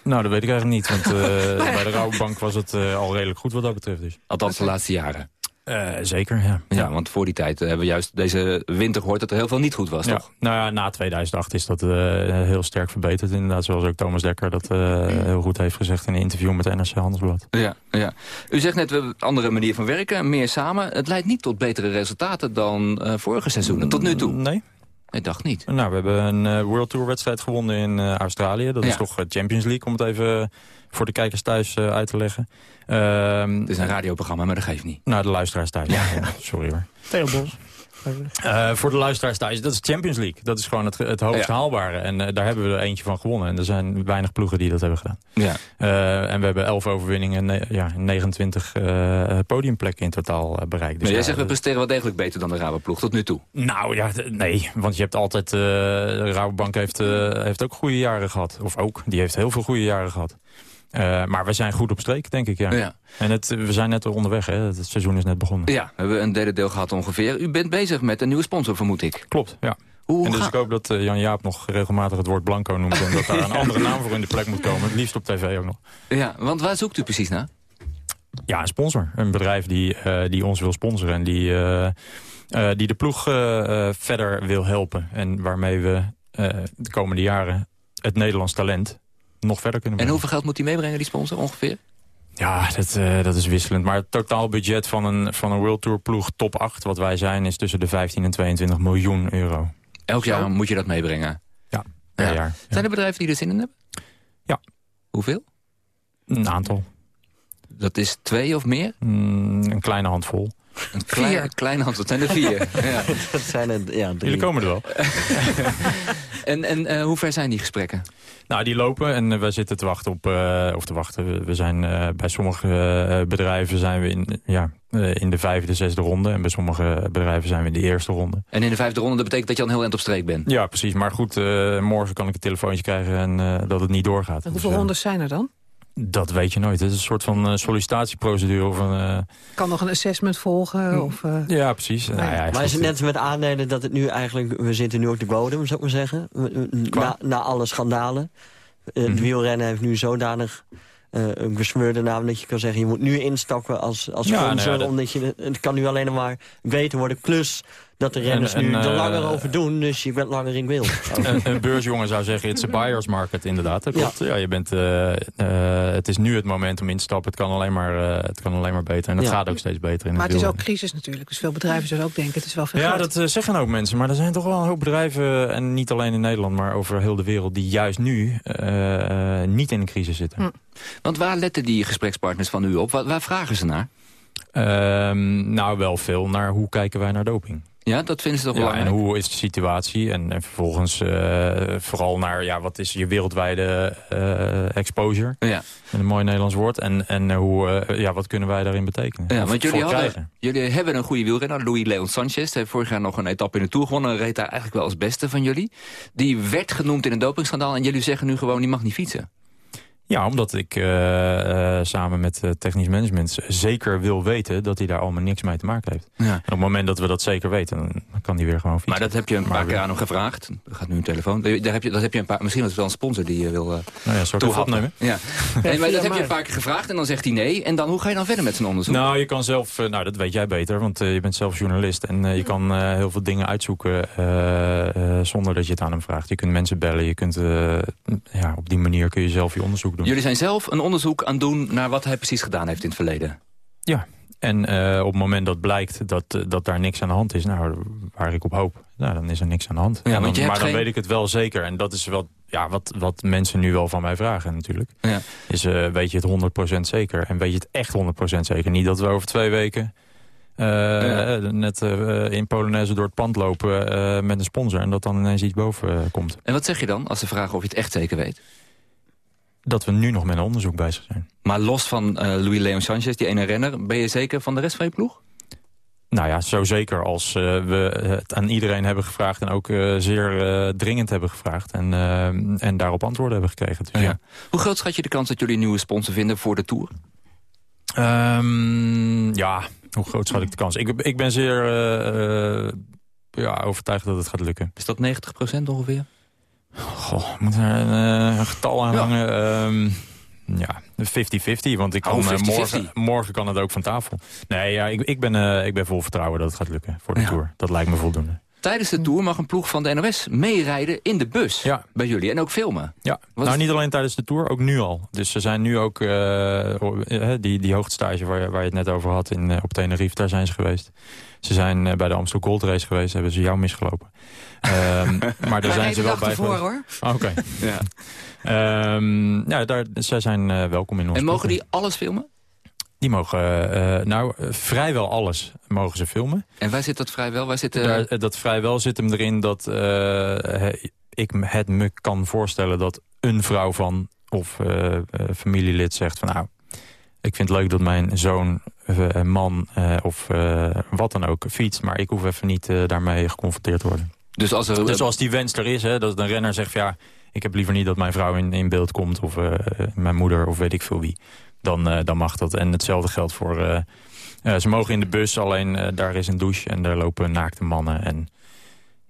Nou, dat weet ik eigenlijk niet. Want uh, bij de Rouwbank was het uh, al redelijk goed wat dat betreft. Dus. Althans de laatste jaren. Uh, zeker, ja. ja. want voor die tijd hebben we juist deze winter gehoord dat er heel veel niet goed was, ja. toch? Nou ja, na 2008 is dat heel sterk verbeterd. Inderdaad, zoals ook Thomas Dekker dat heel goed heeft gezegd in een interview met NRC Handelsblad. Ja, ja. U zegt net, we hebben een andere manier van werken, meer samen. Het leidt niet tot betere resultaten dan vorige seizoenen, tot nu toe. Nee, ik dacht niet. Nou, we hebben een uh, World Tour wedstrijd gewonnen in uh, Australië. Dat ja. is toch Champions League, om het even voor de kijkers thuis uh, uit te leggen. Uh, het is een radioprogramma, maar dat geeft niet. Nou, de luisteraars thuis. Ja. Sorry hoor. Theo Bos. Uh, voor de luisteraars thuis, dat is Champions League. Dat is gewoon het, het hoogst ja. haalbare. En uh, daar hebben we er eentje van gewonnen. En er zijn weinig ploegen die dat hebben gedaan. Ja. Uh, en we hebben 11 overwinningen en ja, 29 podiumplekken in totaal bereikt. Dus maar jij ja, zegt we presteren wel degelijk beter dan de Rabobank tot nu toe. Nou ja, nee. Want je hebt altijd... de Rabobank heeft, heeft ook goede jaren gehad. Of ook, die heeft heel veel goede jaren gehad. Uh, maar we zijn goed op streek, denk ik, ja. ja. En het, we zijn net onderweg, hè. Het seizoen is net begonnen. Ja, we hebben een derde deel gehad ongeveer. U bent bezig met een nieuwe sponsor, vermoed ik. Klopt, ja. Hoe en dus ik hoop dat uh, Jan-Jaap nog regelmatig het woord blanco noemt... en dat daar een andere naam voor in de plek moet komen. Het liefst op tv ook nog. Ja, want waar zoekt u precies naar? Ja, een sponsor. Een bedrijf die, uh, die ons wil sponsoren en die, die de ploeg verder wil helpen. En waarmee we de komende jaren het Nederlands talent nog verder kunnen brengen. En hoeveel geld moet hij meebrengen, die sponsor, ongeveer? Ja, dat, uh, dat is wisselend. Maar het totaalbudget van een, van een World Tour ploeg top 8, wat wij zijn, is tussen de 15 en 22 miljoen euro. Elk jaar moet je dat meebrengen? Ja, per ja. jaar. Zijn er bedrijven die er zin in hebben? Ja. Hoeveel? Een aantal. Dat is twee of meer? Mm, een kleine handvol. Een klein, kleine handvol, dat zijn er vier. ja. Dat zijn er ja, drie. Jullie komen er wel. en en uh, hoe ver zijn die gesprekken? Nou, die lopen en uh, we zitten te wachten op, uh, of te wachten. We zijn uh, bij sommige bedrijven zijn we in, ja, in de vijfde, zesde ronde. En bij sommige bedrijven zijn we in de eerste ronde. En in de vijfde ronde, dat betekent dat je al een heel eind op streek bent? Ja, precies. Maar goed, morgen kan ik een telefoontje krijgen en dat het niet doorgaat. En hoeveel dus, rondes zijn er dan? Dat weet je nooit. Het is een soort van uh, sollicitatieprocedure. Of een, uh... Kan nog een assessment volgen? Of, uh... Ja, precies. Nou, ja, maar is het net met aandelen dat het nu eigenlijk... We zitten nu op de bodem, zou ik maar zeggen. Na, na alle schandalen. Het mm -hmm. wielrennen heeft nu zodanig uh, een gesmeurde naam dat je kan zeggen... je moet nu instappen als, als sponsor, ja, nou ja, dat... omdat je... Het kan nu alleen maar beter worden. Plus dat de renners en, en, nu er langer uh, over doen, dus je bent langer in beeld. een, een beursjongen zou zeggen, it's a buyer's market, inderdaad. Dat klopt. Ja. ja je bent, uh, het is nu het moment om in te stappen. Het kan alleen maar, het kan alleen maar beter. En het gaat ook steeds beter. In maar het, het is ook crisis natuurlijk. Dus veel bedrijven zullen ook denken, het is wel veel Ja, geld. dat zeggen ook mensen. Maar er zijn toch wel een hoop bedrijven, en niet alleen in Nederland... maar over heel de wereld, die juist nu niet in een crisis zitten. Hm. Want waar letten die gesprekspartners van u op? Waar, waar vragen ze naar? Ehm, nou, wel veel naar hoe kijken wij naar doping. Ja, dat vinden ze toch ja, belangrijk? En hoe is de situatie? En, en vervolgens uh, vooral naar ja, wat is je wereldwijde uh, exposure? Ja. Een mooi Nederlands woord. En, en hoe, uh, ja, wat kunnen wij daarin betekenen? Ja, want jullie, hadden, jullie hebben een goede wielrenner, Louis Leon Sanchez. Hij heeft vorig jaar nog een etappe in de Tour gewonnen. reed daar eigenlijk wel als beste van jullie. Die werd genoemd in een dopingschandaal. En jullie zeggen nu gewoon, die mag niet fietsen. Ja, omdat ik uh, uh, samen met uh, technisch management zeker wil weten... dat hij daar allemaal niks mee te maken heeft. Ja. En op het moment dat we dat zeker weten, dan kan hij weer gewoon fietsen. Maar dat heb je een paar keer aan hem gevraagd. Er gaat nu een telefoon. Daar heb je, dat heb je een paar, misschien was het wel een sponsor die je wil uh, nou ja, ik opnemen? Ja. nee, maar dat heb je een paar keer gevraagd en dan zegt hij nee. En dan, hoe ga je dan verder met zijn onderzoek? Nou, je kan zelf, nou dat weet jij beter, want je bent zelf journalist. En je kan heel veel dingen uitzoeken zonder dat je het aan hem vraagt. Je kunt mensen bellen, je kunt, ja, op die manier kun je zelf je onderzoek doen. Jullie zijn zelf een onderzoek aan doen naar wat hij precies gedaan heeft in het verleden. Ja, en uh, op het moment dat blijkt dat, uh, dat daar niks aan de hand is, nou, waar ik op hoop, nou, dan is er niks aan de hand. Ja, dan, maar dan geen... weet ik het wel zeker. En dat is wel, ja, wat, wat mensen nu wel van mij vragen natuurlijk. Ja. Is, uh, weet je het 100% zeker? En weet je het echt 100% zeker? Niet dat we over twee weken... Ja. net in Polonaise door het pand lopen met een sponsor... en dat dan ineens iets boven komt. En wat zeg je dan als ze vragen of je het echt zeker weet? Dat we nu nog met een onderzoek bezig zijn. Maar los van uh, Louis Leon Sanchez, die ene renner... ben je zeker van de rest van je ploeg? Nou ja, zo zeker als uh, we het aan iedereen hebben gevraagd... en ook uh, zeer dringend hebben gevraagd. En, en daarop antwoorden hebben gekregen. Dus, ja. ja. Hoe groot schat je de kans dat jullie een nieuwe sponsor vinden voor de Tour? Um, ja, hoe groot schat ik de kans? Ik, ik ben zeer ja, overtuigd dat het gaat lukken. Is dat 90% ongeveer? Goh, moet er een, een getal aan hangen? Ja. Um, ja, 50-50, want ik kan, oh, 50 uh, morgen, morgen kan het ook van tafel. Nee, ja, ik, ik, ben, uh, ik ben vol vertrouwen dat het gaat lukken voor de ja. Tour. Dat lijkt me voldoende. Tijdens de Tour mag een ploeg van de NOS meerijden in de bus ja. bij jullie en ook filmen. Ja, Wat nou niet alleen tijdens de Tour, ook nu al. Dus ze zijn nu ook, uh, die, die hoogtestage waar, waar je het net over had in, op Tenerife, daar zijn ze geweest. Ze zijn bij de Amstel Gold Race geweest, hebben ze jou misgelopen. Um, maar daar zijn ze wel bij voor, hoor. Oké. Okay. ja. Um, ja, daar, zij zijn uh, welkom in ons. En mogen die alles filmen? Die mogen, uh, nou, vrijwel alles mogen ze filmen. En waar zit dat vrijwel? Waar zit, uh... Daar, dat vrijwel zit hem erin dat uh, ik het me kan voorstellen dat een vrouw van of familielid zegt van nou, ik vind het leuk dat mijn zoon, man of wat dan ook fietst, maar ik hoef even niet daarmee geconfronteerd te worden. Dus als, er... dus als die wens er is, hè, dat een renner zegt van ja, ik heb liever niet dat mijn vrouw in, in beeld komt of mijn moeder of weet ik veel wie. Dan, uh, dan mag dat. En hetzelfde geldt voor... Uh, uh, ze mogen in de bus, alleen daar is een douche en daar lopen naakte mannen. En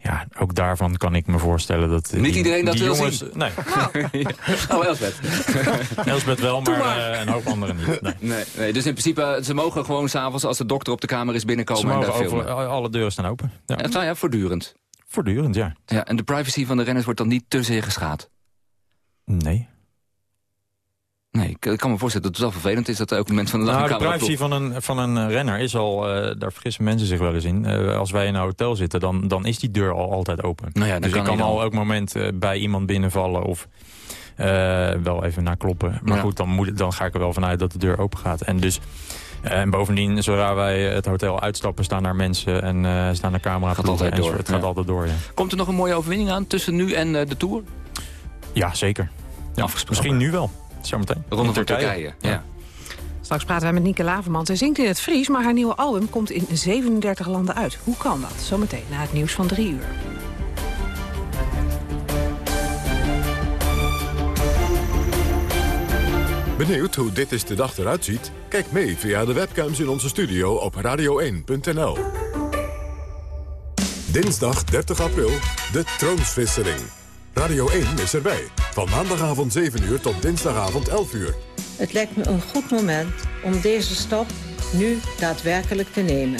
ja, ook daarvan kan ik me voorstellen dat... Niet die, iedereen dat die wil jongens, zien? Nee. Oh, oh Elsbeth. Elsbeth wel, maar, maar. een hoop anderen niet. Nee. Nee, nee, dus in principe, ze mogen gewoon s'avonds als de dokter op de kamer is binnenkomen ze mogen en daar over, filmen. Alle deuren staan open. Ja. Ja, ja, voortdurend. Voortdurend, ja. ja. En de privacy van de renners wordt dan niet te zeer geschaad? Nee. Nee, ik kan me voorstellen dat het wel vervelend is dat er ook een moment van de Nou, de privacy van een, van een renner is al, uh, daar vergissen mensen zich wel eens in. Uh, als wij in een hotel zitten, dan, dan is die deur al altijd open. Nou ja, dus kan ik kan al elk moment uh, bij iemand binnenvallen of wel even naar kloppen. Maar Ja. goed, dan, moet, dan ga ik er wel vanuit dat de deur open gaat. En dus... En bovendien, zodra wij het hotel uitstappen, staan daar mensen en uh, staan er camera's. Gaat altijd door, Het gaat ja. altijd door, ja. Komt er nog een mooie overwinning aan tussen nu en uh, de Tour? Ja, zeker. Ja. Misschien nu wel. Zometeen. In van Turkije. Ja. Ja. Straks praten wij met Nieke Lavermans. Zij zingt in het Fries, maar haar nieuwe album komt in 37 landen uit. Hoe kan dat? Zometeen na het nieuws van drie uur. Benieuwd hoe dit is de dag eruit ziet? Kijk mee via de webcams in onze studio op radio1.nl. Dinsdag 30 april, de troonswisseling. Radio 1 is erbij. Van maandagavond 7 uur tot dinsdagavond 11 uur. Het lijkt me een goed moment om deze stap nu daadwerkelijk te nemen.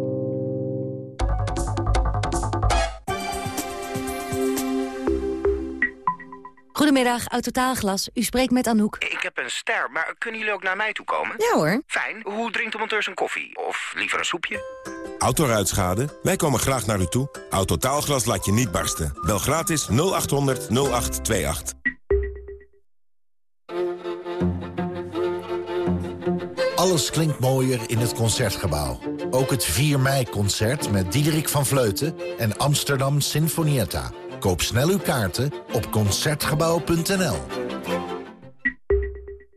Goedemiddag, Autotaalglas. U spreekt met Anouk. Ik heb een ster, maar kunnen jullie ook naar mij toe komen? Ja hoor. Fijn. Hoe drinkt de monteur zijn koffie? Of liever een soepje? Autoruitschade? Wij komen graag naar u toe. Autotaalglas laat je niet barsten. Bel gratis 0800 0828. Alles klinkt mooier in het Concertgebouw. Ook het 4 mei-concert met Diederik van Vleuten en Amsterdam Sinfonietta. Koop snel uw kaarten op Concertgebouw.nl.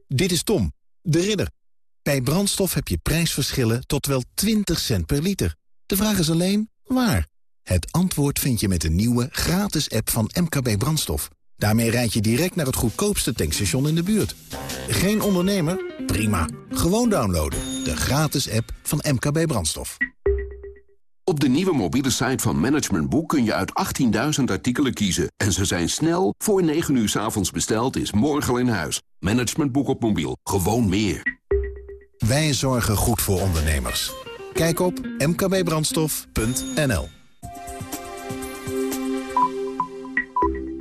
Dit is Tom, de ridder. Bij brandstof heb je prijsverschillen tot wel 20 cent per liter. De vraag is alleen, waar? Het antwoord vind je met de nieuwe gratis app van MKB Brandstof. Daarmee rijd je direct naar het goedkoopste tankstation in de buurt. Geen ondernemer? Prima. Gewoon downloaden. De gratis app van MKB Brandstof. Op de nieuwe mobiele site van Management Boek kun je uit 18.000 artikelen kiezen. En ze zijn snel, voor 9 uur s avonds besteld, is morgen al in huis. Management Boek op mobiel. Gewoon meer. Wij zorgen goed voor ondernemers. Kijk op mkbbrandstof.nl